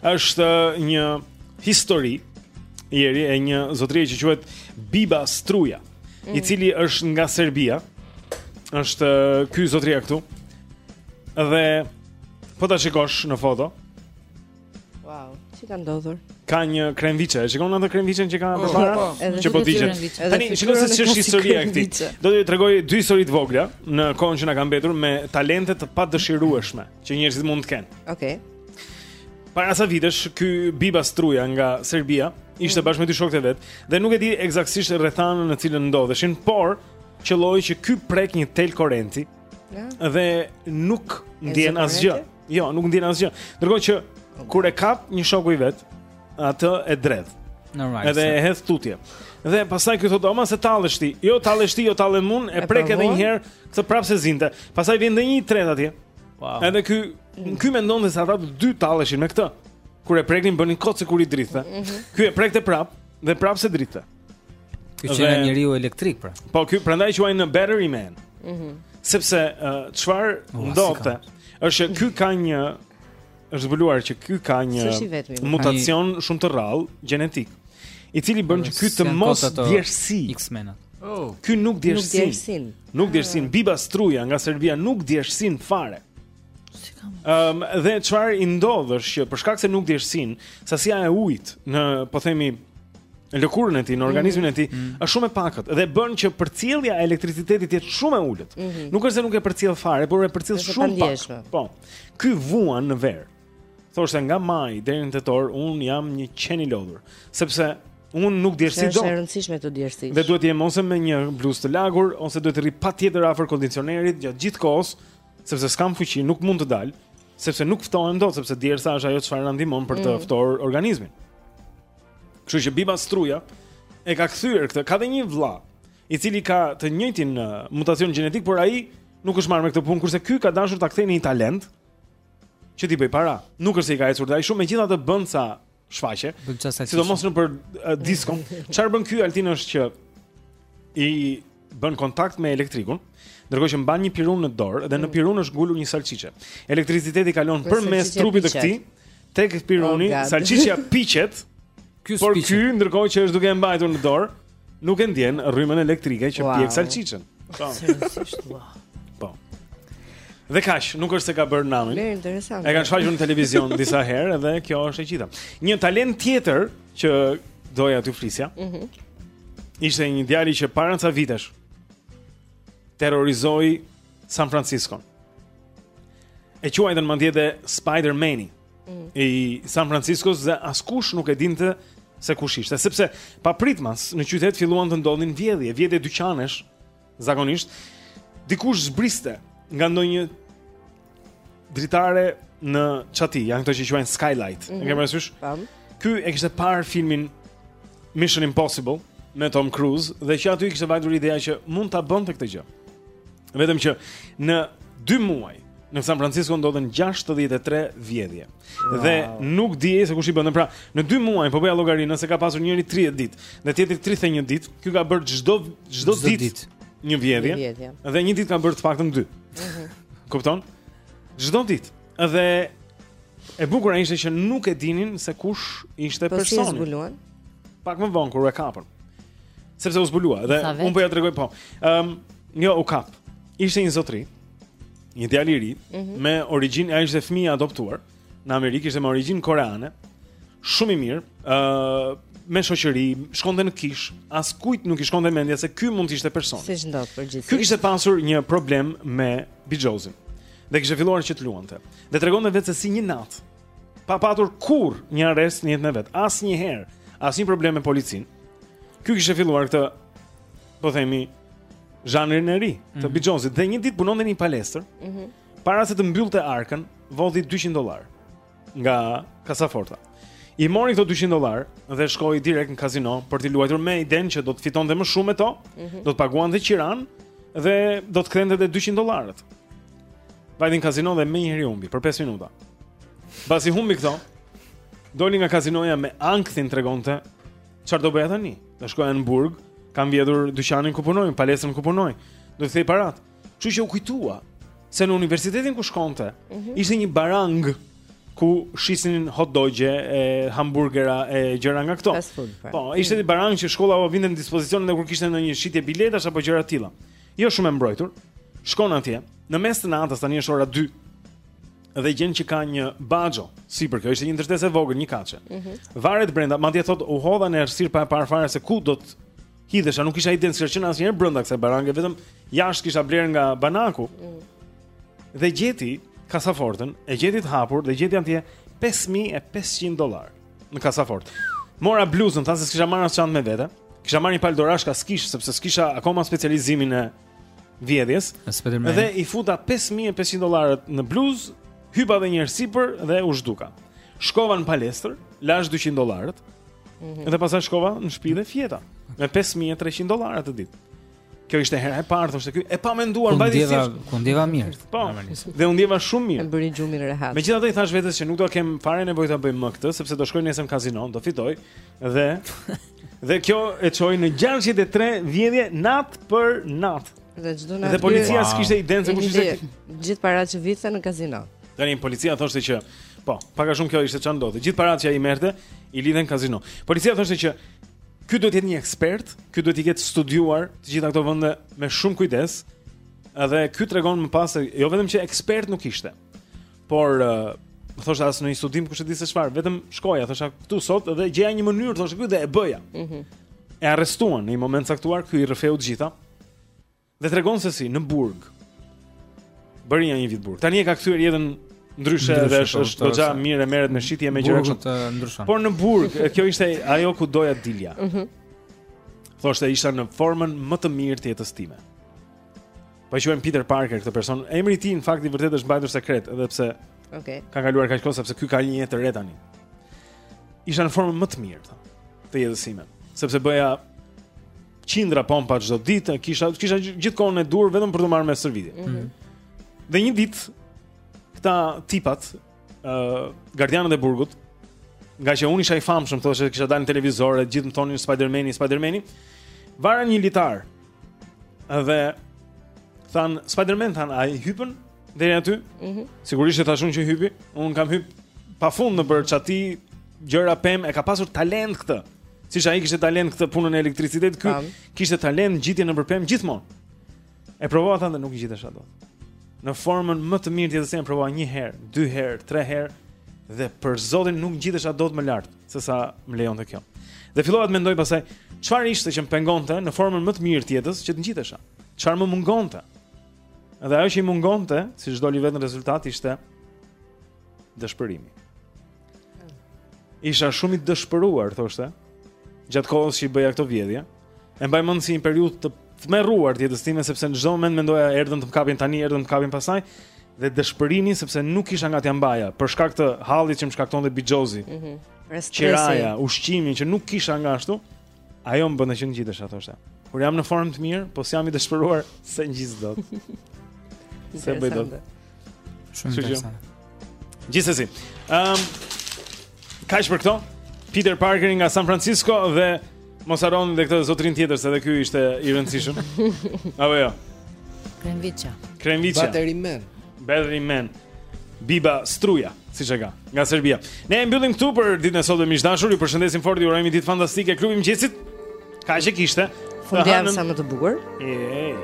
Është një histori Jeri e një zotërie që quhet Biba Struja, mm. i cili është nga Serbia. Është ky zotëria këtu. Dhe po ta shikosh në foto. Wow, si ka ndodhur? Ka një kremviçe, e shikon atë kremviçen që ka oh, përpara? Oh, oh. Që po digjet. Tani shiko se ç'është historia e këtij. Do t'ju tregoj dy histori të vogla në kohën që na ka mbetur me talente të padëshirueshme që njerëzit mund të kenë. Okej. Okay. Para ca vitesh ky Biba Struja nga Serbia ishte mm. bashkë me dy shokët e vet dhe nuk e di ekzaktësisht rrethanën në të cilën ndodheshin, por qëlloi që ky prek një tel korrenti. Ja. Dhe nuk ndjen asgjë. Jo, nuk ndjen asgjë. Ndërkohë që kur e kap një shoku i vet, atë e dredh. Normal. Edhe e hedh tutje. Dhe pastaj ky thotë, "Oma se tallesh ti. Jo tallesh ti, jo tallesh me mua." E, e prek edhe një herë, këtë prapë s'e zinte. Pastaj vjen dhe një i tretë atje. Wow. Edhe ky mm. ky mendonte se ata të dy talleshin me këtë. Kur e preknin bënin kot sikur i dridhte. Mm -hmm. Ky e prekte prap dhe prap s'e dridhte. Ky qenka njeriu elektrik pra. Po ky prandaj e quajnë battery man. Mhm. Mm Sepse çfarë uh, ndodhte? Është që ky ka një është zbuluar që ky ka një mutacion shumë të rrallë gjenetik, i cili bën që ky të mos djersijë. X-Men. Oh. Ky nuk djersin. Nuk djersin. Ah. Biba Struja nga Serbia nuk djersin fare. Ëm um, dhe çfarë i ndodh është që për shkak se nuk djersin, sasia e ujit në po themi lëkurën e tij, në organizmin e tij, mm -hmm. është shumë e pakët dhe bën që përcjellja e elektricitetit të jetë shumë e ulët. Mm -hmm. Nuk është se nuk e përcjell fare, por e përcjell shumë pak. Po. Ky vuan në verë. Thoshte nga maji deri në tetor un jam një qen i lodhur, sepse un nuk djersij dot. Është e rëndësishme të djersish. Dhe duhet të jem ose me një bluzë të lagur ose duhet të rri patjetër afër kondicionerit gjatë gjithë kohës, sepse s'kam fuqi, nuk mund të dal, sepse nuk ftohem dot sepse djersa është ajo çfarë na ndihmon për të mm. ftohur organizmin. Kështu që Biba Struja e ka kthyer këtë, ka dhe një vëlla i cili ka të njëjtin uh, mutacion gjenetik, por ai nuk është marrë me këtë punë, kurse ky ka dashur ta kthejë në një talent që t'i bëjë para. Nuk është se i ka ecur dhe aq shumë, megjithatë bën ca shfaqje. Bën ça sa. Sidomos nëpër uh, disko. Çfarë bën ky Altin është që ai bën kontakt me elektrikun, ndërkohë që mban një pirun në dorë dhe në mm. pirun është ngulur një salçiçe. Elektriciteti kalon përmes trupit të këtij tek piruni, oh, salçiçja piqet. Ky s'piqet. Por ky ndërkohë që është duke e mbajtur në dorë, Nuk e ndjen rrymën elektrike që wow. pjek salçiçën. Po. Seriozisht, wow. Po. Dhe kaq, nuk është se ka bërë namin. Mirë, interesant. E kanë shfaqur në televizion disa herë dhe kjo është e gjitha. Një talent tjetër që doja t'ju flisja. Mhm. Mm ishte një djalë që para ca vitesh terrorizoi San Franciscon. E quajtën madje dhe Spider-Mani mm. i San Franciscos dhe askush nuk e dinte se kush ishte, sepse papritmas në qytet filluan të ndodhnin vjedhje, vjedhje dyqanesh zakonisht. Dikush zbriste nga ndonjë dritare në çati, janë këto që quajnë skylight. Mm -hmm. E ke parasysh? Tam. Ky e kishte parë filmin Mission Impossible me Tom Cruise dhe që aty i kishte vajtur ideja që mund ta bënte këtë gjë. Vetëm që në 2 muaj Në San Francisco ndodhen 63 vjedhje. Wow. Dhe nuk dihet se kush i bën. Pra, në 2 muaj po bëja llogarinë se ka pasur njëri 30 ditë, dhe tjetri 31 ditë. Ky ka bërë çdo çdo ditë një vjedhje. Një vjedhje. Dhe një ditë ka bërë të paktën 2. Mhm. Mm Kupton? Çdo ditë. Dhe e bukur ishte që nuk e dinin se kush ishte po personi. Po si e zbuluan? Pak më vonë kur e kapën. Sepse u zbulua dhe unë po jua tregoj po. Ëm, um, jo u kap. Ishte një zotri. një djalë i ri mm -hmm. me origjinë, ai ishte fëmijë i adoptuar në Amerikë, ishte me origjinë koreane. Shumë i mirë, ë uh, me shoqëri, shkonte në kishë, askujt nuk i shkonte mendja se ky mund të ishte person. Si ndodh në përgjithësi. Ky kishte pasur një problem me bixhozin. Dhe kishte filluar që të luante. Dhe tregonte vetë se si një natë pa patur kurrë një arrest në jetën e vet, asnjëherë, asnjë problem me policinë. Ky kishte filluar këtë, po themi, zhanrin e ri mm -hmm. të mhm. bixhozit dhe një ditë punonte në një palestër. Mm -hmm. Para se të mbyllte arkën, vodhi 200 dollarë nga kasaforta. I mori këto 200 dollarë dhe shkoi direkt në kazino për t'i luajtur me idenë që do të fitonte më shumë me to, mm -hmm. do të paguante qiranë dhe do të kthente edhe 200 dollarët. Vajti në kazino dhe menjëherë i humbi për 5 minuta. Pasi humbi këto, doli nga kazinoja me ankthin tregonte Çfarë do bëja tani? Do shkoja në burg, kam vjedhur dyqanin ku punoj, palestrën ku punoj. Do t'i kthej paratë. Kështu që u kujtua se në universitetin ku shkonte, mm -hmm. ishte një barangë ku shisnin hot dogje e hamburgera e gjëra nga këto. Pra. Po, ishte një barangë që shkolla u vinte në dispozicion edhe kur kishte ndonjë shitje biletash apo gjëra të tilla. Jo shumë e mbrojtur. Shkon atje, në mes të natës tani është ora 2. dhe gjen që ka një baxhë sipër kjo ishte një ndërtesë e vogël një kaçe. Mm -hmm. Varet brenda, madje thotë u hodha në errësirë pa parë fare se ku do të hidhesha, nuk kisha idenë se s'kisha qenë asnjëherë brenda kësaj barange, vetëm jashtë kisha blerë nga banaku. Mm -hmm. Dhe gjeti kasafortën, e gjeti të hapur dhe gjeti atje 5500 dollarë në kasafortë. Mora bluzën, tha se s'kisha marrë as çantë me vete. Kisha marrë një palë dorashka skish sepse s'kisha akoma specializimin e vjedhjes dhe i futa 5500 dollarët në bluzë, hypa edhe një herë sipër dhe u zhduka. Shkova në palestër, lashë 200 dollarët. Mm -hmm. Dhe pastaj shkova në shtëpi dhe fjeta me 5300 dollarë atë ditë. Kjo ishte hera e parë, thoshte ky, e pamenduar mbajti si. U ndjeva, u ndjeva mirë. Po. Dhe u ndjeva shumë mirë. E bëri gjumin rehat. Megjithatë i thashë vetes që nuk do të kem fare nevojë ta bëj më këtë, sepse do shkoj nesër në kazino, do fitoj. Dhe dhe kjo e çoi në 63 vjedhje nat për nat. Dhe çdo nat. Dhe policia wow. s'kishte idenë se kush ishte. Gjithë paratë që i vinte në kazino. Tani policia thoshte që po, pak a shumë kjo ishte ça ndodhi. Gjithë paratë që ai merrte i linte në kazino. Policia thoshte që ky duhet të jetë një ekspert, ky duhet të ketë studiuar të gjitha këto vende me shumë kujdes. Edhe ky tregon më pas se jo vetëm që ekspert nuk ishte, Por uh, thoshte as në një studim kush e di se çfarë, vetëm shkoja, thosha këtu sot dhe gjeja një mënyrë, thoshte ky dhe e bëja. Mhm. Mm e arrestuan në një moment të caktuar ky i rrëfeu të gjitha. Dhe tregon se si në burg. Bëri një vit burg. Tani e ka kthyer jetën ndryshe dhe është po, është goxha mirë e merret me shitje me gjëra kështu. Eh, Por në burg, kjo ishte ajo ku doja dilja. Mhm. Mm Thoshte isha në formën më të mirë të jetës time. Po e quajmë Peter Parker këtë person. Emri i tij në fakt i vërtetë është mbajtur sekret, edhe pse Okej. Okay. Ka kaluar kaq kohë sepse ky ka një jetë të re tani. Isha në formën më të mirë tha, të jetës sime, sepse bëja qindra pompa çdo ditë, kisha kisha gjithë kohën në duar vetëm për t'u marrë me stërvitjen. Mm -hmm. Dhe një ditë këta tipat, ë uh, gardianët e burgut, nga që unë isha i famshëm, thoshte kisha dalë në televizor, gjithë më thonin Spider-Man, Spider-Man, varën një litar. Dhe thanë Spider-Man thanë a i hypën deri aty. Mhm. Mm Sigurisht u thashë unë që hypi. Unë kam hyp pafund nëpër çati gjëra pemë e ka pasur talent këtë. Siç ai kishte talent këtë punën e elektricitetit ky, kishte talent ngjitjen nëpër pemë gjithmonë. E provova tha dhe nuk ngjitesha dot. Në formën më të mirë të jetës e provova një herë, dy herë, tre herë dhe për zotin nuk ngjitesha dot më lart. se sa më lejonte kjo. Dhe fillova të mendoj pastaj çfarë ishte që më pengonte në formën më të mirë të jetës që të ngjitesha. Çfarë më mungonte? Dhe ajo që i mungonte, siç doli vetë në rezultat ishte dëshpërimi. Isha shumë i dëshpëruar, thoshte, gjatë kohës që i bëja këto vjedhje, E mbaj mend si një periudhë të tmerruar të jetës time sepse në çdo moment mendoja erdhën të më kapin tani, erdhën të kapin pastaj dhe dëshpërimi sepse nuk kisha nga t'ja mbaja për shkak të hallit që më shkaktonte bixhozi. Mhm. Mm Qiraja, ushqimi që nuk kisha nga ashtu, ajo më bënte që të ngjitesha atë ashtu. Kur jam në formë të mirë, po s'jam i dëshpëruar s'e ngjis dot. S'e bëj dot. Shumë interesant. Gjithsesi. Ëm um, Kaq për këto? Peter Parker nga San Francisco dhe mos harroni edhe këtë zotërinë tjetër se edhe ky ishte i rëndësishëm. Apo jo. Kremvica. Kremvica. Battery Man. Battery Man. Biba Struja, siç e ka, nga Serbia. Ne e mbyllim këtu për ditën e sotme miq të dashur. Ju përshëndesim fort, ju urojmë ditë fantastike. Klubi i mëngjesit. Ka që kishte Fundjavë sa më të bukur Ej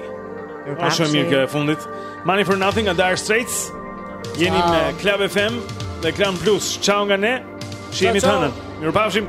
Është shumë mirë kjo e fundit Money for nothing nga Dire Straits Jeni në Club FM Dhe Klan Plus Çao nga ne Shihemi të hënën Mirupafshim